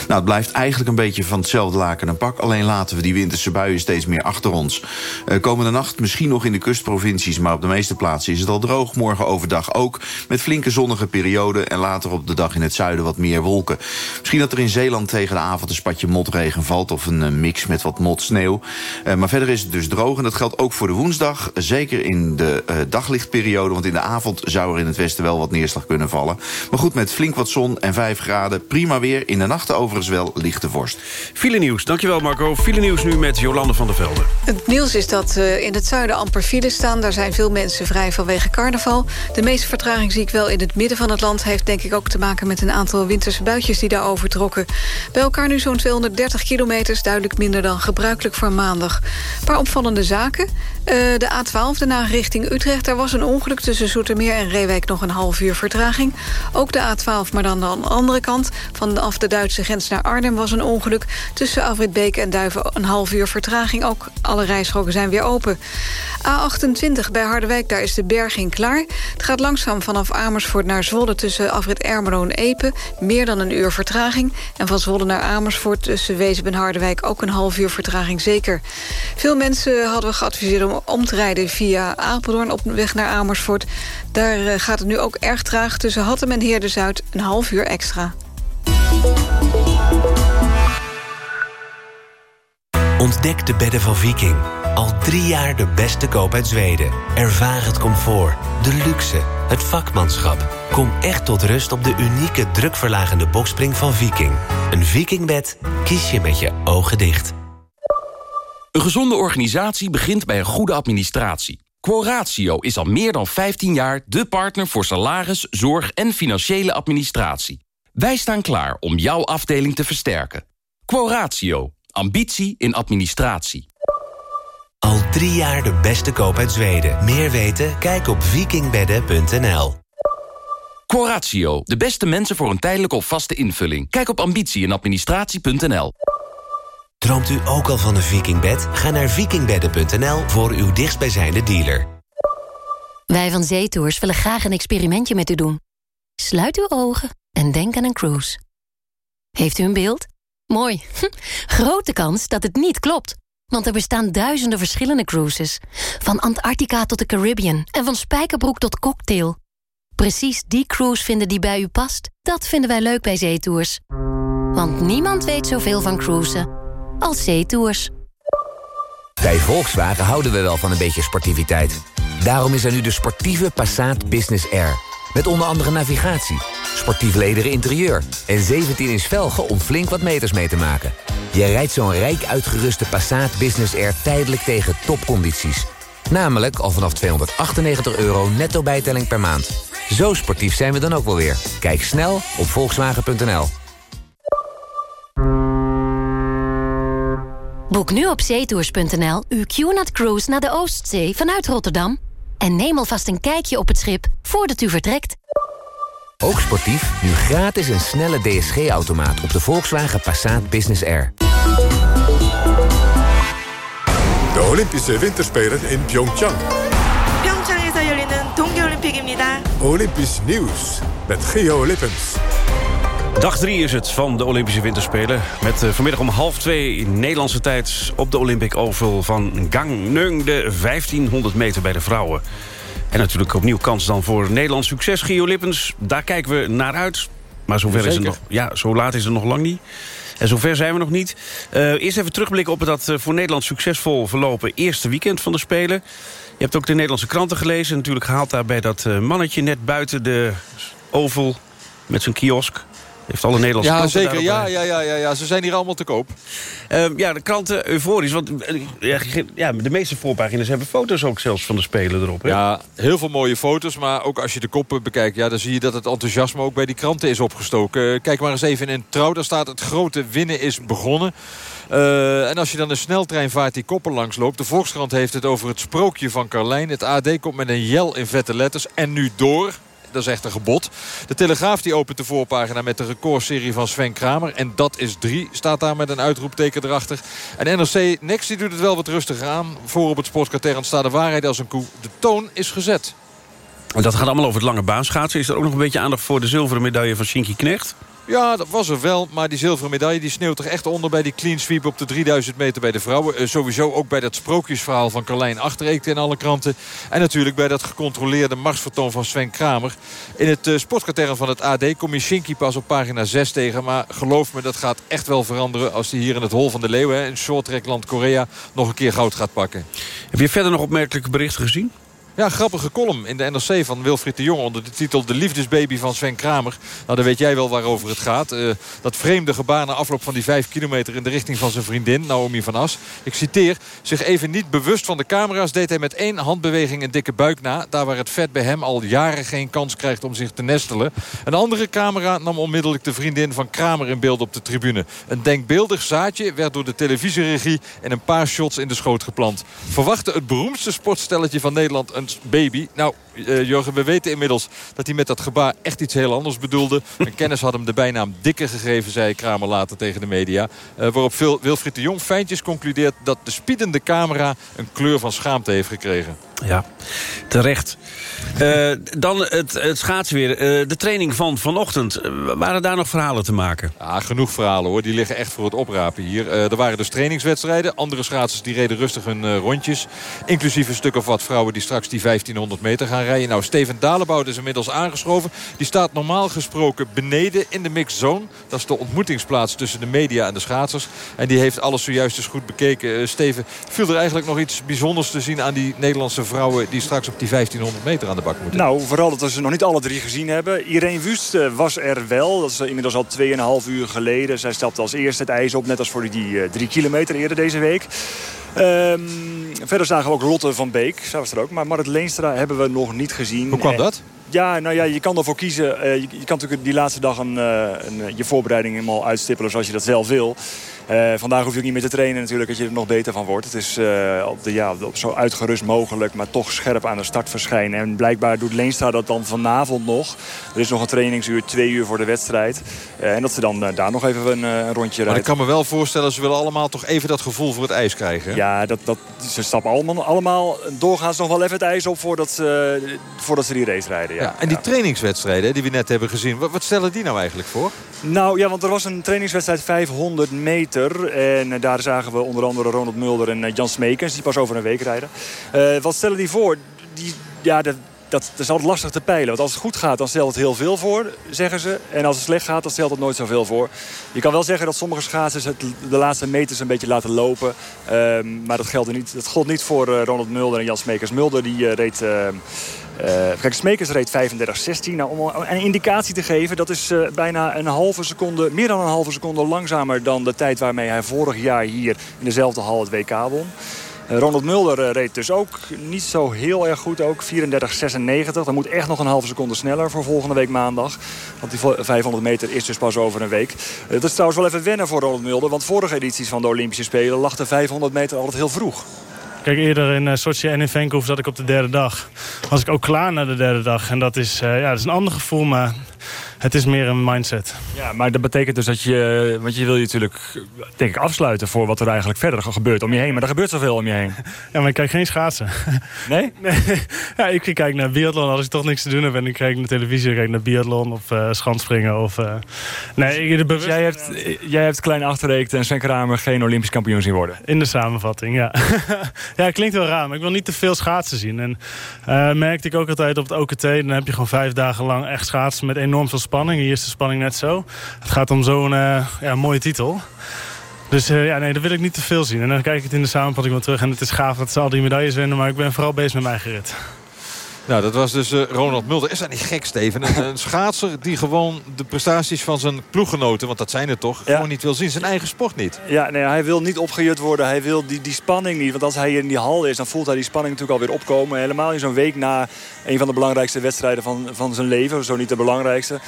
Nou, het blijft eigenlijk een beetje van hetzelfde laken en pak. Alleen laten we die winterse buien steeds meer achter ons. Uh, komende nacht misschien nog in de kustprovincies... maar op de meeste plaatsen is het al droog. Morgen overdag ook, met flinke zonnige perioden... en later op de dag in het zuiden wat meer wolken. Misschien dat er in Zeeland tegen de avond een spatje motregen valt... of een uh, mix met wat mot sneeuw. Uh, maar verder is het dus droog en dat geldt ook voor de woensdag. Zeker in de daglichtperiode, want in de avond... zou er in het westen wel wat neerslag kunnen vallen. Maar goed, met flink wat zon en 5 graden, prima weer. In de nachten overigens wel lichte vorst. File nieuws, dankjewel Marco. File nieuws nu met Jolande van der Velde. Het nieuws is dat uh, in het zuiden amper files staan. Daar zijn veel mensen vrij vanwege carnaval. De meeste vertraging zie ik wel in het midden van het land. Heeft denk ik ook te maken met een aantal winterse buitjes die daar overtrokken. Bij elkaar nu zo'n 230 kilometers, duidelijk minder dan gebruikelijk voor maandag. Een paar opvallende zaken. Uh, de A12, daarna richting Utrecht. Daar was een ongeluk tussen Zoetermeer en Reewijk nog een half uur vertraging. Ook de A12, maar dan aan de andere kant. Vanaf de Duitse grens naar Arnhem was een ongeluk. Tussen Afritbeek en Duiven een half uur vertraging. Ook alle rijstroken zijn weer open. A28 bij Harderwijk, daar is de berging klaar. Het gaat langzaam vanaf Amersfoort naar Zwolle... tussen Afrit Ermelo en Epe. Meer dan een uur vertraging. En van Zwolle naar Amersfoort tussen Wezep en Harderwijk... ook een half uur vertraging zeker. Veel mensen hadden we geadviseerd om om te rijden via Apeldoorn... op weg naar Amersfoort. Daar eh, gaat het nu ook erg traag tussen Hattem en Heerden-Zuid... een half uur extra. Ontdek de bedden van Viking. Al drie jaar de beste koop uit Zweden. Ervaar het comfort, de luxe, het vakmanschap. Kom echt tot rust op de unieke drukverlagende bokspring van Viking. Een Vikingbed kies je met je ogen dicht. Een gezonde organisatie begint bij een goede administratie. Quoratio is al meer dan 15 jaar de partner voor salaris, zorg en financiële administratie. Wij staan klaar om jouw afdeling te versterken. Quoratio. Ambitie in administratie. Al drie jaar de beste koop uit Zweden. Meer weten? Kijk op vikingbedden.nl. Quoratio. De beste mensen voor een tijdelijke of vaste invulling. Kijk op ambitie in administratie.nl. Droomt u ook al van een vikingbed? Ga naar vikingbedden.nl voor uw dichtstbijzijnde dealer. Wij van Zeetours willen graag een experimentje met u doen. Sluit uw ogen en denk aan een cruise. Heeft u een beeld? Mooi. Grote kans dat het niet klopt. Want er bestaan duizenden verschillende cruises. Van Antarctica tot de Caribbean en van spijkerbroek tot cocktail. Precies die cruise vinden die bij u past, dat vinden wij leuk bij Zeetours. Want niemand weet zoveel van cruisen als Zeetours. Bij Volkswagen houden we wel van een beetje sportiviteit. Daarom is er nu de sportieve Passat Business Air. Met onder andere navigatie, sportief lederen interieur... en 17-inch velgen om flink wat meters mee te maken. Je rijdt zo'n rijk uitgeruste Passat Business Air tijdelijk tegen topcondities. Namelijk al vanaf 298 euro netto bijtelling per maand. Zo sportief zijn we dan ook wel weer. Kijk snel op volkswagen.nl. Boek nu op zeetours.nl uw QNAT Cruise naar de Oostzee vanuit Rotterdam. En neem alvast een kijkje op het schip voordat u vertrekt. Ook sportief, nu gratis een snelle DSG-automaat op de Volkswagen Passat Business Air. De Olympische Winterspelen in Pyeongchang. 평창에서 열리는 동계올림픽입니다. Olympisch nieuws met Geo Lippens. Dag 3 is het van de Olympische Winterspelen. Met eh, vanmiddag om half 2 Nederlandse tijd op de Olympic Oval van Gangneung... de 1500 meter bij de vrouwen. En natuurlijk opnieuw kans dan voor Nederlands succes. Gio Lippens, daar kijken we naar uit. Maar zover is het nog, ja, zo laat is het nog lang niet. En zover zijn we nog niet. Eh, eerst even terugblikken op dat eh, voor Nederland succesvol verlopen eerste weekend van de Spelen. Je hebt ook de Nederlandse kranten gelezen. Natuurlijk gehaald daarbij dat mannetje net buiten de oval met zijn kiosk. Heeft alle Nederlandse Ja, zeker. daarop, Ja, eh, ja, ja, ja, ja, ze zijn hier allemaal te koop. Ehm, ja, de kranten euforisch. Want eh, ja, ja, de meeste voorpagina's hebben foto's ook zelfs van de Spelen erop. Hè? Ja, heel veel mooie foto's. Maar ook als je de koppen bekijkt... Ja, dan zie je dat het enthousiasme ook bij die kranten is opgestoken. Eh, Kijk maar eens even in Trouw. Daar staat het grote winnen is begonnen. En als je dan de sneltreinvaart die koppen langs loopt... de Volkskrant heeft het over het sprookje van Carlijn. Het AD komt met een jel in vette letters. En nu door... Dat is echt een gebod. De Telegraaf die opent de voorpagina met de recordserie van Sven Kramer. En dat is drie, staat daar met een uitroepteken erachter. En NRC Next die doet het wel wat rustiger aan. Voor op het sportkaterren staat de waarheid als een koe. De toon is gezet. Dat gaat allemaal over het lange baanschaatsen. Is er ook nog een beetje aandacht voor de zilveren medaille van Shinky Knecht? Ja, dat was er wel. Maar die zilveren medaille die sneeuwt er echt onder bij die clean sweep op de 3000 meter bij de vrouwen. Eh, sowieso ook bij dat sprookjesverhaal van Carlijn Achtereekte in alle kranten. En natuurlijk bij dat gecontroleerde marsvertoon van Sven Kramer. In het uh, sportkatern van het AD kom je Shinky pas op pagina 6 tegen. Maar geloof me, dat gaat echt wel veranderen als hij hier in het hol van de leeuwen... hè, in shorttrackland Korea nog een keer goud gaat pakken. Heb je verder nog opmerkelijke berichten gezien? Ja, grappige column in de NRC van Wilfried de Jong... onder de titel De liefdesbaby van Sven Kramer. Nou, dan weet jij wel waarover het gaat. Uh, dat vreemde gebaar na afloop van die vijf kilometer... in de richting van zijn vriendin, Naomi van As. Ik citeer, zich even niet bewust van de camera's... deed hij met één handbeweging een dikke buik na. Daar waar het vet bij hem al jaren geen kans krijgt om zich te nestelen. Een andere camera nam onmiddellijk de vriendin van Kramer in beeld op de tribune. Een denkbeeldig zaadje werd door de televisieregie... in een paar shots in de schoot geplant. Verwachtte het beroemdste sportstelletje van Nederland... een baby. Nou, uh, Jurgen, we weten inmiddels dat hij met dat gebaar echt iets heel anders bedoelde. Een kennis had hem de bijnaam Dikke gegeven, zei Kramer later tegen de media. Uh, waarop veel, Wilfried de Jong fijntjes concludeert dat de spiedende camera een kleur van schaamte heeft gekregen. Ja, terecht. Uh, dan het, het schaatsen weer. Uh, de training van vanochtend. Uh, waren daar nog verhalen te maken? Ja, genoeg verhalen hoor. Die liggen echt voor het oprapen hier. er waren dus trainingswedstrijden. Andere schaatsers die reden rustig hun rondjes. Inclusief een stuk of wat vrouwen die straks die 1500 meter gaan rijden. Nou, Steven Dalebout is inmiddels aangeschoven. Die staat normaal gesproken beneden in de mixed zone. Dat is de ontmoetingsplaats tussen de media en de schaatsers. En die heeft alles zojuist eens goed bekeken. Eh, Steven, viel er eigenlijk nog iets bijzonders te zien aan die Nederlandse vrouwen... die straks op die 1500 meter aan de bak moeten? Nou, vooral dat we ze nog niet alle drie gezien hebben. Irene Wust eh, was er wel. Dat is eh, inmiddels al 2,5 uur geleden. Zij stapte als eerste het ijs op, net als voor die eh, drie kilometer eerder deze week. Ehm, verder zagen we ook Lotte van Beek. Zij was er ook. Maar Marit Leenstra hebben we nog niet gezien. Hoe kwam dat? Ja, nou ja, je kan ervoor kiezen. Eh, je, je kan natuurlijk die laatste dag een, eh, een, je voorbereiding helemaal uitstippelen zoals je dat zelf wil. Eh, vandaag hoef je ook niet meer te trainen natuurlijk, dat je er nog beter van wordt. Het is eh, op de, ja, op zo uitgerust mogelijk, maar toch scherp aan de start verschijnen. En blijkbaar doet Leenstra dat dan vanavond nog. Er is nog een trainingsuur, twee uur voor de wedstrijd. Eh, en dat ze dan daar nog even een, een rondje Maar rijdt. ik kan me wel voorstellen, ze willen allemaal toch even dat gevoel voor het ijs krijgen. hè? Ja, dat, dat, ze stappen allemaal, allemaal doorgaans nog wel even het ijs op voordat ze, voordat ze die race rijden. Ja. Ja, en die trainingswedstrijden die we net hebben gezien, wat, wat stellen die nou eigenlijk voor? Nou ja, want er was een trainingswedstrijd 500 meter. En eh, daar zagen we onder andere Ronald Mulder en eh, Jan Smekens. Die pas over een week rijden. Eh, wat stellen die voor? Die, ja, dat, dat, is altijd lastig te peilen. Want als het goed gaat, dan stelt het heel veel voor, zeggen ze. En als het slecht gaat, dan stelt het nooit zoveel voor. Je kan wel zeggen dat sommige schaatsers het de laatste meters een beetje laten lopen. Ehm, maar dat, geldt niet, dat gold niet voor Ronald Mulder en Jan Smekers. Mulder die reed... eh, eh, kijk, Smekers reed 35-16. Nou, om een indicatie te geven, dat is eh, bijna een halve seconde, meer dan een halve seconde langzamer dan de tijd waarmee hij vorig jaar hier in dezelfde hal het WK won. Eh, Ronald Mulder eh, reed dus ook niet zo heel erg goed, ook 34-96. Dat moet echt nog een halve seconde sneller voor volgende week maandag. Want die vo- 500 meter is dus pas over een week. Eh, dat is trouwens wel even wennen voor Ronald Mulder, want vorige edities van de Olympische Spelen lag de 500 meter altijd heel vroeg. Kijk, eerder in eh, Sochi en in Vancouver zat ik op de derde dag. Was ik ook klaar na de derde dag. En dat is, eh, ja, dat is een ander gevoel, maar het is meer een mindset. Ja, maar dat betekent dus dat je... Want je wil je natuurlijk, denk ik, afsluiten voor wat er eigenlijk verder gebeurt om je heen. Maar er gebeurt zoveel om je heen. Ja, maar ik kijk geen schaatsen. Nee? nee. Ja, ik kijk naar biathlon als ik toch niks te doen heb. En ik kijk naar televisie, ik kijk naar biathlon of eh schanspringen. Of, eh, nee, ik, de bewust- jij hebt, jij hebt Klein Achterreekt en Sven Kramer geen Olympisch kampioen zien worden. In de samenvatting, ja. ja, klinkt wel raar, maar ik wil niet te veel schaatsen zien. En eh, merkte ik ook altijd op het OKT, dan heb je gewoon vijf dagen lang echt schaatsen met enorm veel spanning. Hier is de spanning net zo. Het gaat om zo'n eh, ja, mooie titel. Dus eh, ja, nee, dat wil ik niet te veel zien. En dan kijk ik het in de samenvatting wel terug. En het is gaaf dat ze al die medailles winnen, maar ik ben vooral bezig met mijn eigen rit. Nou, dat was dus eh, Ronald Mulder. Is dat niet gek, Steven? Een, een schaatser die gewoon de prestaties van zijn ploeggenoten... want dat zijn het toch, gewoon niet wil zien. Zijn eigen sport niet. Ja, nee, hij wil niet opgejut worden. Hij wil die, die spanning niet. Want als hij in die hal is, dan voelt hij die spanning natuurlijk alweer opkomen. Helemaal in zo'n week na een van de belangrijkste wedstrijden van, van zijn leven. Zo niet de belangrijkste.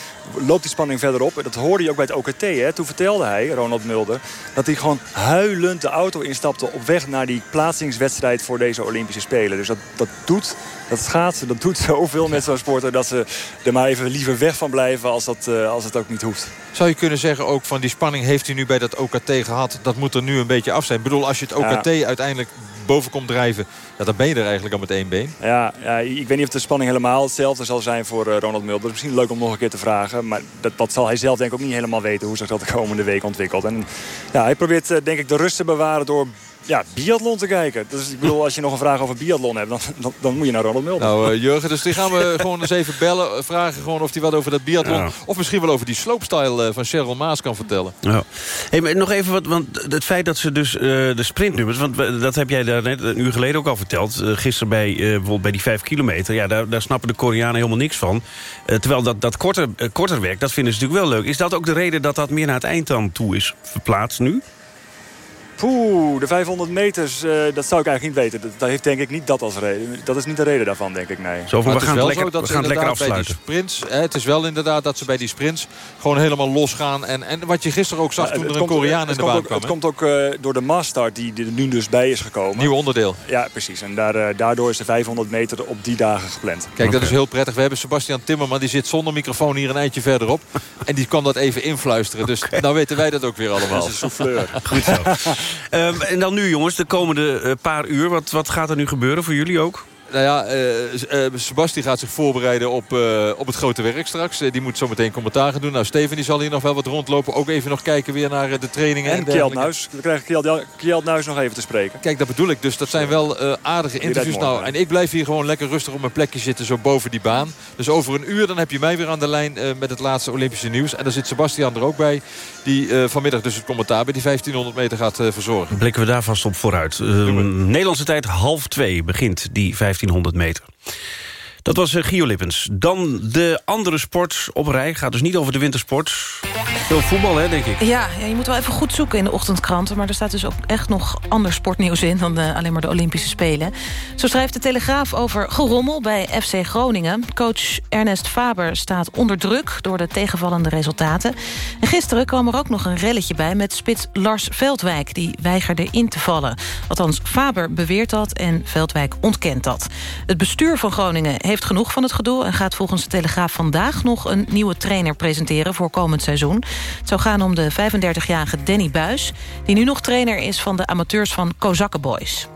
Loopt die spanning verder op. Dat hoorde je ook bij het OKT. Hè. Toen vertelde hij, Ronald Mulder, dat hij gewoon huilend de auto instapte... op weg naar die plaatsingswedstrijd voor deze Olympische Spelen. Dus dat, dat doet, dat schaatsen, dat doet zoveel met zo'n sporter... dat ze er maar even liever weg van blijven als, dat, eh, als het ook niet hoeft. Zou je kunnen zeggen ook van die spanning heeft hij nu bij dat OKT gehad. Dat moet er nu een beetje af zijn. Ik bedoel, als je het OKT uiteindelijk boven komt drijven... Ja, dan ben je er eigenlijk al met één been. Ja, ja, ik weet niet of de spanning helemaal hetzelfde zal zijn voor eh, Ronald Mulder. Misschien leuk om nog een keer te vragen. Maar dat, dat zal hij zelf denk ik ook niet helemaal weten hoe zich dat de komende week ontwikkelt. En ja, hij probeert eh, denk ik de rust te bewaren door ja, biathlon te kijken. Dus ik bedoel, als je nog een vraag over biathlon hebt, dan, dan, dan moet je naar Ronald Mulder. Nou, eh, Jurgen, dus die gaan we gewoon eens even bellen. eh, Vragen gewoon of hij wat over dat biathlon... Ja. of misschien wel over die slopestyle eh, van Cheryl Maas kan vertellen. Ja. Hey, maar nog even wat, want het feit dat ze dus eh, de sprintnummers... want dat heb jij daar net een uur geleden ook al verteld... gisteren bij, eh, bijvoorbeeld bij die vijf kilometer... ja, daar, daar snappen de Koreanen helemaal niks van. Terwijl dat, dat korter, korter werk, dat vinden ze natuurlijk wel leuk. Is dat ook de reden dat dat meer naar het eind dan toe is verplaatst nu? Poeh, de 500 meters, eh, dat zou ik eigenlijk niet weten. Dat, dat heeft denk ik niet dat als reden. Dat is niet de reden daarvan, denk ik, nee. Zo van, we het is gaan lekker, zo dat we ze gaan het lekker inderdaad bij die afsluiten. sprints... Hè, het is wel inderdaad dat ze bij die sprints gewoon helemaal losgaan. En, en wat je gisteren ook zag Ja, toen er een komt- Koreaan in de baan ook- kwam. Het komt ook eh, door de maastart die er nu dus bij is gekomen. Nieuw onderdeel. Ja, precies. En daar, eh, daardoor is de 500 meter op die dagen gepland. Kijk, dat is heel prettig. We hebben Sebastian Timmerman, die zit zonder microfoon hier een eindje verderop. En die kan dat even influisteren. Dus nou weten wij dat ook weer allemaal. Dat is een souffleur. Goed zo. Ehm, en dan nu jongens, de komende eh, paar uur. Wat, wat gaat er nu gebeuren voor jullie ook? Nou ja, eh eh, Sebasti gaat zich voorbereiden op, eh, op het grote werk straks. Die moet zo meteen commentaar gaan doen. Nou, Steven die zal hier nog wel wat rondlopen. Ook even nog kijken weer naar eh, de trainingen. En dergelijke. Kjeld Nuis. We krijgen Kjeld- Kjeld Nuis nog even te spreken. Kijk, dat bedoel ik. Dus dat zijn wel eh, aardige interviews. Nou, en ik blijf hier gewoon lekker rustig op mijn plekje zitten. Zo boven die baan. Dus over een uur dan heb je mij weer aan de lijn met het laatste Olympische nieuws. En daar zit Sebastian er ook bij. Die eh, vanmiddag dus het commentaar bij die 1500 meter gaat eh, verzorgen. Blikken we daar vast op vooruit. Eh, Nederlandse tijd half twee begint die 1500 meter. Dat was eh, Gio Lippens. Dan de andere sport op rij. Gaat dus niet over de wintersport. Veel voetbal, hè, denk ik. Ja, ja, je moet wel even goed zoeken in de ochtendkranten... maar er staat dus ook echt nog ander sportnieuws in... dan eh, alleen maar de Olympische Spelen. Zo schrijft de Telegraaf over gerommel bij FC Groningen. Coach Ernest Faber staat onder druk door de tegenvallende resultaten. En gisteren kwam er ook nog een relletje bij... met spits Lars Veldwijk, die weigerde in te vallen. Althans, Faber beweert dat en Veldwijk ontkent dat. Het bestuur van Groningen heeft genoeg van het gedoe... en gaat volgens de Telegraaf vandaag nog een nieuwe trainer presenteren... voor komend seizoen. Het zou gaan om de 35-jarige Danny Buis... die nu nog trainer is van de amateurs van Kozakkenboys.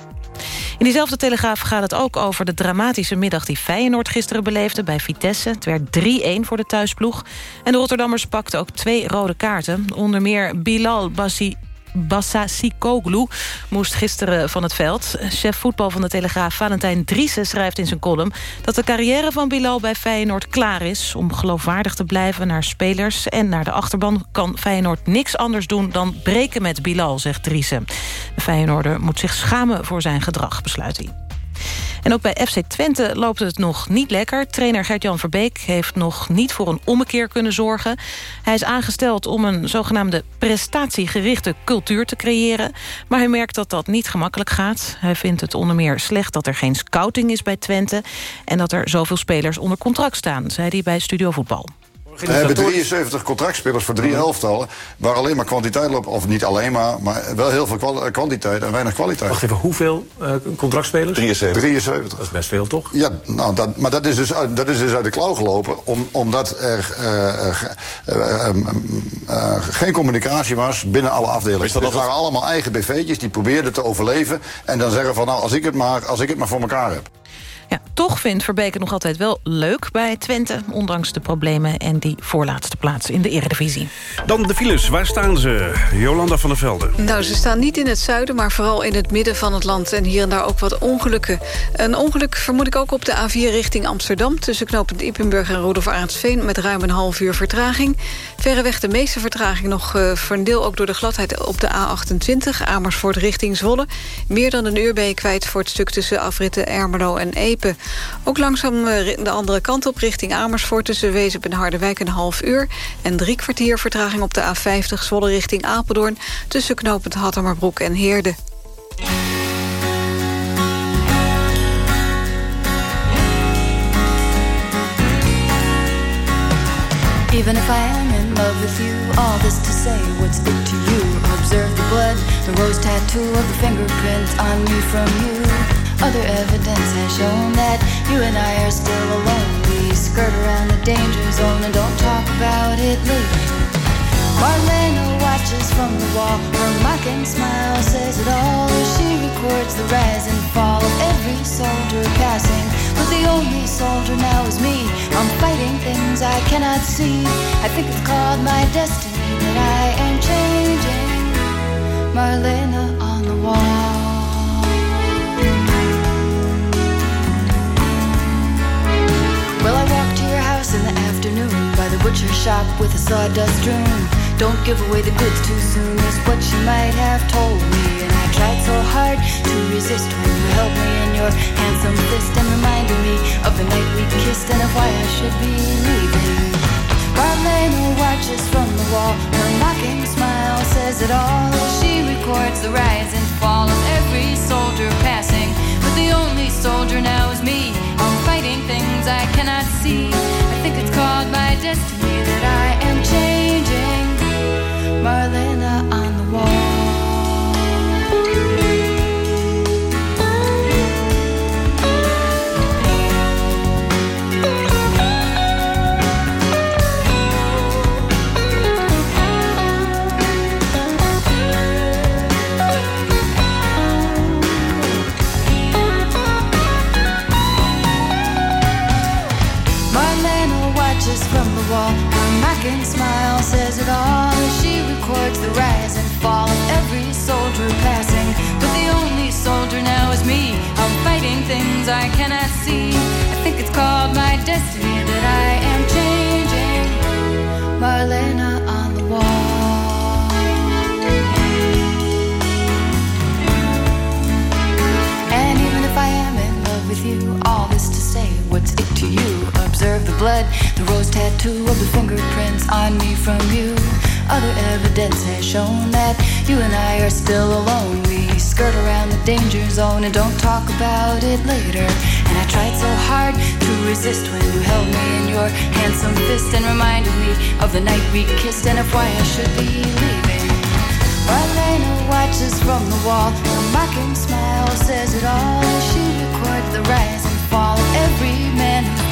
In diezelfde Telegraaf gaat het ook over de dramatische middag... die Feyenoord gisteren beleefde bij Vitesse. Het werd 3-1 voor de thuisploeg. En de Rotterdammers pakten ook twee rode kaarten. Onder meer Bilal Bassi Bassasikoglu moest gisteren van het veld. Chef voetbal van de Telegraaf Valentijn Driessen schrijft in zijn column... dat de carrière van Bilal bij Feyenoord klaar is. Om geloofwaardig te blijven naar spelers en naar de achterban... kan Feyenoord niks anders doen dan breken met Bilal, zegt Driessen. De Feyenoorder moet zich schamen voor zijn gedrag, besluit hij. En ook bij FC Twente loopt het nog niet lekker. Trainer Gert-Jan Verbeek heeft nog niet voor een ommekeer kunnen zorgen. Hij is aangesteld om een zogenaamde prestatiegerichte cultuur te creëren. Maar hij merkt dat dat niet gemakkelijk gaat. Hij vindt het onder meer slecht dat er geen scouting is bij Twente... en dat er zoveel spelers onder contract staan, zei hij bij Studio Voetbal. We hebben 73 contractspelers voor drie elftallen... waar alleen maar kwantiteit loopt, of niet alleen maar... maar wel heel veel kwantiteit en weinig kwaliteit. Wacht even, hoeveel eh, contractspelers? 73. 73. Dat is best veel, toch? Ja, nou, dat, maar dat is, dus uit, dat is dus uit de klauw gelopen... Om, omdat er eh, eh, eh, eh, eh, geen communicatie was binnen alle afdelingen. Is dat waren allemaal eigen BV'tjes die probeerden te overleven... en dan zeggen van, nou, als ik het maar, als ik het maar voor elkaar heb. Ja, toch vindt Verbeek het nog altijd wel leuk bij Twente... ondanks de problemen en die voorlaatste plaats in de eredivisie. Dan de files. Waar staan ze? Jolanda van der Velde. Nou, ze staan niet in het zuiden, maar vooral in het midden van het land. En hier en daar ook wat ongelukken. Een ongeluk vermoed ik ook op de A4 richting Amsterdam... tussen knooppunt Ippenburg en Rudolf Arendsveen... met ruim een half uur vertraging. Verreweg de meeste vertraging nog eh, voor een deel ook door de gladheid op de A28... Amersfoort richting Zwolle. Meer dan een uur ben je kwijt voor het stuk tussen afritten Ermelo en Epe. Ook langzaam eh, de andere kant op richting Amersfoort... tussen Wezep en Harderwijk een half uur. En drie kwartier vertraging op de A50 Zwolle richting Apeldoorn... tussen knooppunt Hattemerbroek en Heerde. Even if I in love with you, all this to say, what's it to you? Observe the blood, the rose tattoo of the fingerprint on me from you. Other evidence has shown that you and I are still alone. We skirt around the danger zone and don't talk about it later. Marlena watches from the wall. Her mocking smile says it all. She records the rise and fall of every soldier passing. But the only soldier now is me. I'm fighting things I cannot see. I think it's called my destiny that I am changing. Marlena on the wall. In the afternoon by the butcher shop with a sawdust room. Don't give away the goods too soon, is what she might have told me. And I tried so hard to resist when you held me in your handsome fist and reminded me of the night we kissed and of why I should be leaving. Marlena watches from the wall, her mocking smile says it all. She records the rise and fall of every soldier passing. But the only soldier now is me. I'm fighting things I cannot see. Think it's called my destiny that I am changing. Marlena on mocking smile says it all as she records the rise and fall of every soldier passing. But the only soldier now is me. I'm fighting things I cannot see. I think it's called my destiny that I am changing. Marlena on the wall. And even if I am in love with you, all this to say, what's it to you? Observe the blood, rose tattoo of the fingerprints on me from you. Other evidence has shown that you and I are still alone. We skirt around the danger zone and don't talk about it later. And I tried so hard to resist when you held me in your handsome fist and reminded me of the night we kissed and of why I should be leaving. Marlena watches from the wall. Her mocking smile says it all. as She records the rise and fall of every man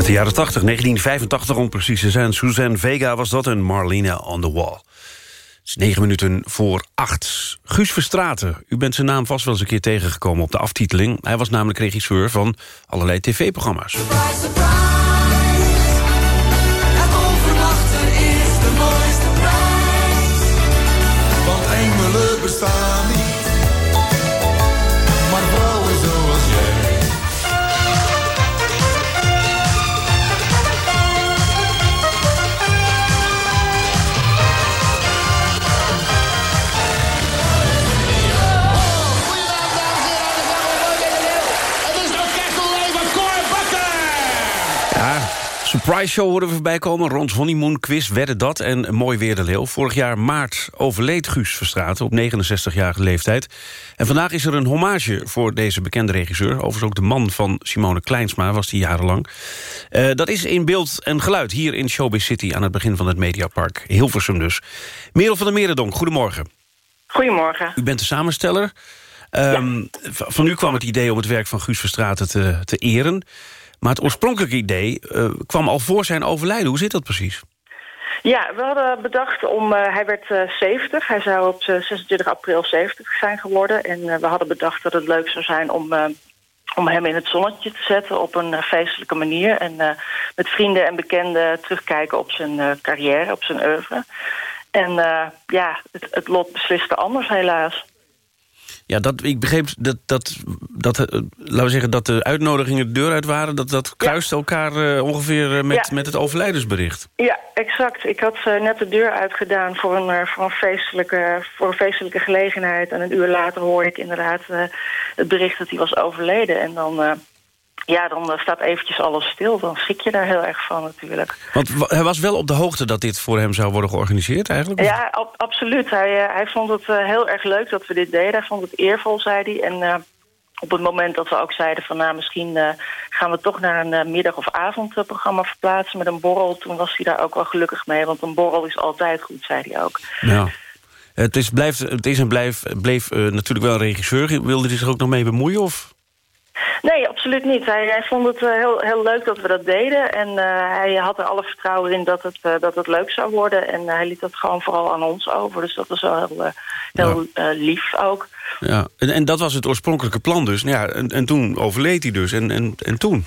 Uit de jaren 80, 1985 om precies te zijn. Suzanne Vega was dat en Marlena on the Wall. Het is negen minuten voor acht. Guus Verstraten, u bent zijn naam vast wel eens een keer tegengekomen op de aftiteling. Hij was namelijk regisseur van allerlei tv-programma's. Show horen we voorbij komen. Rond honeymoon quiz wedden dat en mooi weer de leeuw. Vorig jaar maart overleed Guus Verstraeten op 69-jarige leeftijd. En vandaag is er een hommage voor deze bekende regisseur. Overigens ook de man van Simone Kleinsma was die jarenlang. Eh, dat is in beeld en geluid hier in Showbiz City... aan het begin van het Mediapark. Hilversum dus. Merel van der Merendonk, goedemorgen. Goedemorgen. U bent de samensteller. Ehm, Van u kwam het idee om het werk van Guus Verstraeten te, te eren. Maar het oorspronkelijke idee eh, kwam al voor zijn overlijden. Hoe zit dat precies? Ja, we hadden bedacht om... eh, hij werd eh 70. Hij zou op eh, 26 april 70 zijn geworden. En we hadden bedacht dat het leuk zou zijn om... om hem in het zonnetje te zetten op een feestelijke manier. En met vrienden en bekenden terugkijken op zijn carrière, op zijn oeuvre. En ja, het, het lot besliste anders helaas. Ja, dat, ik begreep dat, dat, dat, eh, laten we zeggen, dat de uitnodigingen de deur uit waren. Dat, dat kruiste elkaar eh, ongeveer eh, met, Ja. met het overlijdensbericht. Ja, exact. Ik had net de deur uitgedaan voor een, voor, een feestelijke, voor een feestelijke gelegenheid. En een uur later hoorde ik inderdaad het bericht dat hij was overleden. En dan, ja, dan eh, staat eventjes alles stil. Dan schrik je daar heel erg van natuurlijk. Want wa- hij was wel op de hoogte dat dit voor hem zou worden georganiseerd eigenlijk? Ja, ab- absoluut. Hij, eh, hij vond het eh, heel erg leuk dat we dit deden. Hij vond het eervol, zei hij. En op het moment dat we ook zeiden van... nou, misschien gaan we toch naar een middag- of avondprogramma verplaatsen met een borrel... toen was hij daar ook wel gelukkig mee. Want een borrel is altijd goed, zei hij ook. Ja. Het is, blijft, het is en blijf, bleef natuurlijk wel een regisseur. Wilde hij zich ook nog mee bemoeien? Of? Nee, absoluut niet. Hij, hij vond het eh, heel, heel leuk dat we dat deden. En eh, hij had er alle vertrouwen in dat het, eh, dat het leuk zou worden. En hij liet dat gewoon vooral aan ons over. Dus dat was wel heel, heel lief ook. Ja. En, en dat was het oorspronkelijke plan dus. Nou Ja, en, en toen overleed hij dus. En, en, en toen?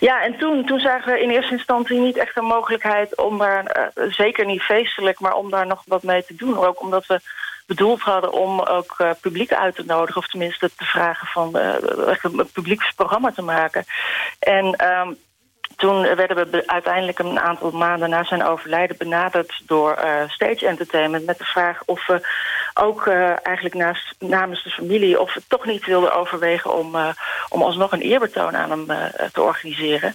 Ja, en toen, toen zagen we in eerste instantie niet echt een mogelijkheid om daar, zeker niet feestelijk, maar om daar nog wat mee te doen. Ook omdat we bedoeld hadden om ook eh, publiek uit te nodigen, of tenminste te vragen van eh, echt een publieksprogramma te maken. En ehm, toen werden we uiteindelijk een aantal maanden na zijn overlijden benaderd door eh, Stage Entertainment met de vraag of we ook eigenlijk naast, namens de familie of we toch niet wilden overwegen om, eh, om alsnog een eerbetoon aan hem te organiseren.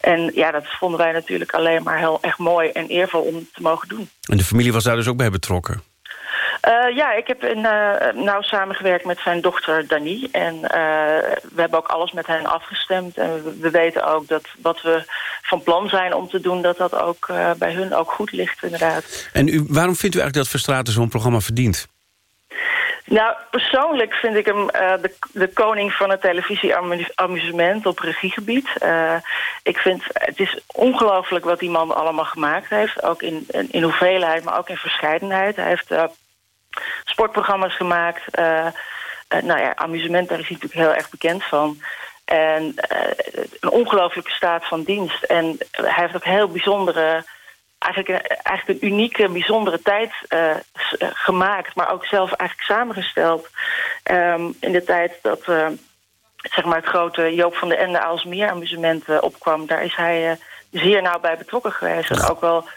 En ja, dat vonden wij natuurlijk alleen maar heel erg mooi en eervol om te mogen doen. En de familie was daar dus ook bij betrokken? Uh, ja, ik heb in, uh, nauw samengewerkt met zijn dochter Dani. En uh, we hebben ook alles met hen afgestemd. En we, we, weten ook dat wat we van plan zijn om te doen... dat dat ook bij hun ook goed ligt, inderdaad. En u, waarom vindt u eigenlijk dat Verstraten zo'n programma verdient? Nou, persoonlijk vind ik hem uh, de, de, koning van het televisie-amusement op regiegebied. Uh, ik vind het is ongelooflijk wat die man allemaal gemaakt heeft. Ook in, in, in hoeveelheid, maar ook in verscheidenheid. Hij heeft uh, sportprogramma's gemaakt. nou ja, amusement, daar is hij natuurlijk heel erg bekend van. En een ongelooflijke staat van dienst. En hij heeft ook heel bijzondere eigenlijk een, eigenlijk een unieke, bijzondere tijd gemaakt... maar ook zelf eigenlijk samengesteld um, in de tijd dat... Zeg maar het grote Joop van de Ende Aalsmeer amusement opkwam. Daar is hij zeer nauw bij betrokken geweest. En ook wel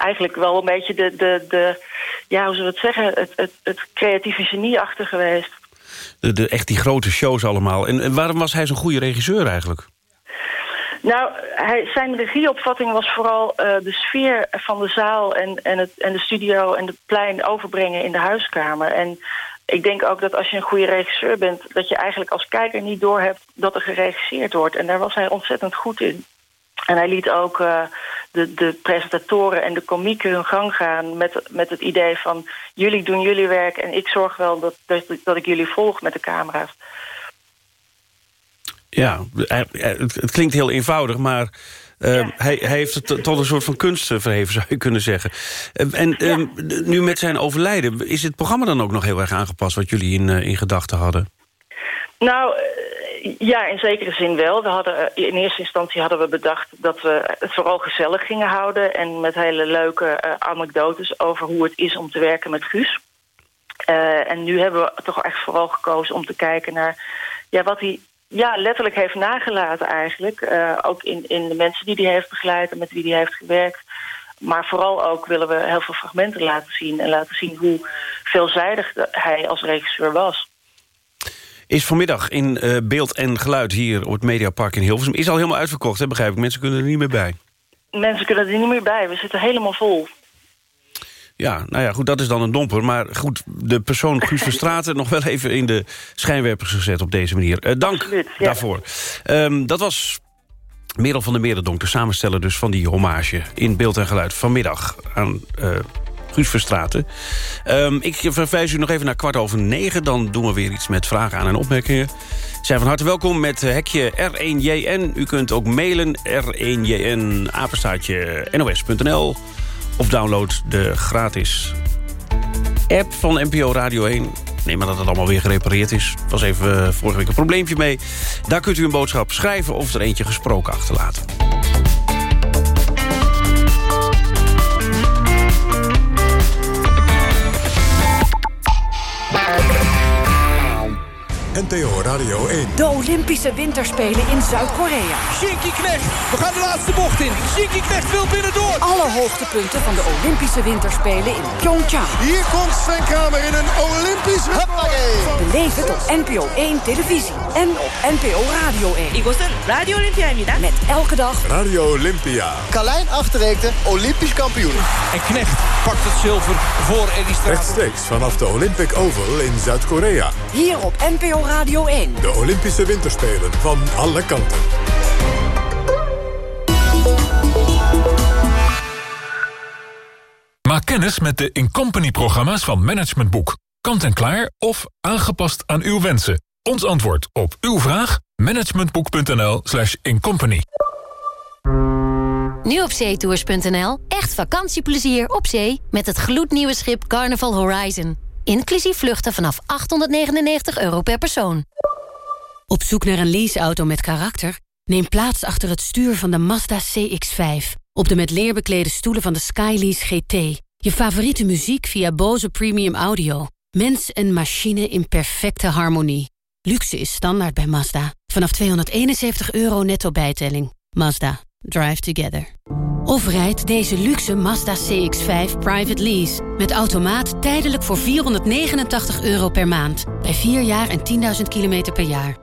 eigenlijk wel een beetje de, de, de ja, hoe zullen we het zeggen... het, het, het creatieve genie achter geweest. De, de, echt die grote shows allemaal. En, en waarom was hij zo'n goede regisseur eigenlijk? Nou, hij, zijn regieopvatting was vooral uh, de sfeer van de zaal en, en, het, en de studio en het plein overbrengen in de huiskamer. En ik denk ook dat als je een goede regisseur bent, dat je eigenlijk als kijker niet doorhebt dat er geregisseerd wordt. En daar was hij ontzettend goed in. En hij liet ook uh, de, de presentatoren en de komieken hun gang gaan met, met het idee van jullie doen jullie werk en ik zorg wel dat, dat, dat ik jullie volg met de camera's. Ja, het, het klinkt heel eenvoudig, maar uh, ja. hij, hij, heeft het tot een soort van kunst verheven, zou je kunnen zeggen. Uh, en uh, ja. nu met zijn overlijden, is het programma dan ook nog heel erg aangepast... wat jullie in, in gedachten hadden? Nou, ja, in zekere zin wel. We hadden, in eerste instantie hadden we bedacht dat we het vooral gezellig gingen houden... en met hele leuke anekdotes over hoe het is om te werken met Guus. en nu hebben we toch echt vooral gekozen om te kijken naar... Ja, wat hij ja, letterlijk heeft nagelaten eigenlijk. Ook in, in de mensen die hij heeft begeleid en met wie hij heeft gewerkt. Maar vooral ook willen we heel veel fragmenten laten zien... en laten zien hoe veelzijdig hij als regisseur was. Is vanmiddag in uh, beeld en geluid hier op het Mediapark in Hilversum... is al helemaal uitverkocht, hè, begrijp ik. Mensen kunnen er niet meer bij. Mensen kunnen er niet meer bij. We zitten helemaal vol. Ja, nou ja, goed, dat is dan een domper. Maar goed, de persoon Guus Verstraten nog wel even in de schijnwerpers gezet op deze manier. Uh, dank Absoluut, ja. daarvoor. Um, dat was Merel van der Meerderdonk, de samensteller dus van die hommage... in beeld en geluid vanmiddag aan uh, Guus Verstraten. Um, ik verwijs u nog even naar kwart over negen. Dan doen we weer iets met vragen aan en opmerkingen. Zijn van harte welkom met hekje R1JN. U kunt ook mailen R1JN, apenstaatje nos.nl of download de gratis app van NPO Radio 1. Neem maar dat het allemaal weer gerepareerd is. Was even uh, vorige week een probleempje mee. Daar kunt u een boodschap schrijven of er eentje gesproken achterlaten. NTO Radio 1. De Olympische Winterspelen in Zuid-Korea. Shinky Knecht, we gaan de laatste bocht in. Shinky Knecht wil binnendoor. Alle hoogtepunten van de Olympische Winterspelen in Pyeongchang. Hier komt Sven Kramer in een Olympisch Beleef het op NPO 1 televisie en op NPO Radio 1. 이곳은 Radio Olympia입니다. Met elke dag Radio Olympia. Carlijn Achterreekte, Olympisch kampioen. En Knecht pakt het zilver voor Eddie Straat. Rechtstreeks vanaf de Olympic Oval in Zuid-Korea. Hier op NPO Radio 1. De Olympische Winterspelen van alle kanten. Maak kennis met de Incompany-programma's van Management Boek. Kant en klaar of aangepast aan uw wensen. Ons antwoord op uw vraag? managementboek.nl slash incompany. Nu op zeetours.nl. Echt vakantieplezier op zee met het gloednieuwe schip Carnival Horizon. Inclusief vluchten vanaf 899 euro per persoon. Op zoek naar een leaseauto met karakter? Neem plaats achter het stuur van de Mazda CX-5. Op de met leer beklede stoelen van de Skylease GT. Je favoriete muziek via Bose Premium Audio. Mens en machine in perfecte harmonie. Luxe is standaard bij Mazda. Vanaf 271 euro netto bijtelling. Mazda. Drive together. Of rijd deze luxe Mazda CX-5 private lease. Met automaat tijdelijk voor 489 euro per maand. Bij 4 jaar en 10.000 kilometer per jaar.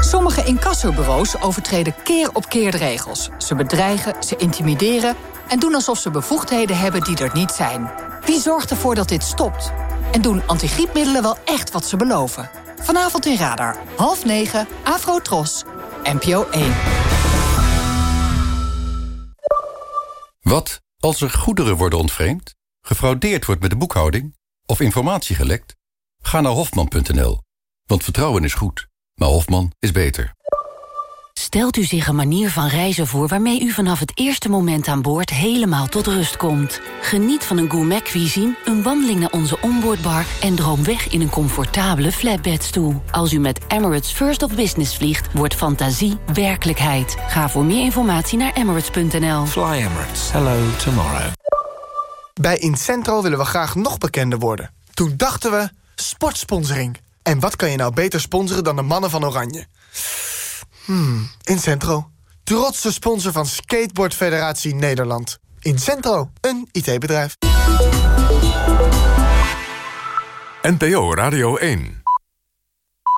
Sommige incassobureaus overtreden keer op keer de regels. Ze bedreigen, ze intimideren en doen alsof ze bevoegdheden hebben die er niet zijn. Wie zorgt ervoor dat dit stopt? En doen antigriepmiddelen wel echt wat ze beloven? Vanavond in Radar, half negen, Afro-Tros, NPO 1. Wat als er goederen worden ontvreemd, gefraudeerd wordt met de boekhouding of informatie gelekt? Ga naar hofman.nl, want vertrouwen is goed, maar Hofman is beter. Stelt u zich een manier van reizen voor waarmee u vanaf het eerste moment aan boord helemaal tot rust komt. Geniet van een gourmet cuisine, een wandeling naar onze onboardbar en droom weg in een comfortabele flatbedstoel. Als u met Emirates First of Business vliegt, wordt fantasie werkelijkheid. Ga voor meer informatie naar emirates.nl. Fly Emirates. Hello tomorrow. Bij Incentro willen we graag nog bekender worden. Toen dachten we, sportsponsoring. En wat kan je nou beter sponsoren dan de mannen van Oranje? Hmm, Incentro. Trotse sponsor van Skateboard Federatie Nederland. Incentro, een IT-bedrijf. NPO Radio 1.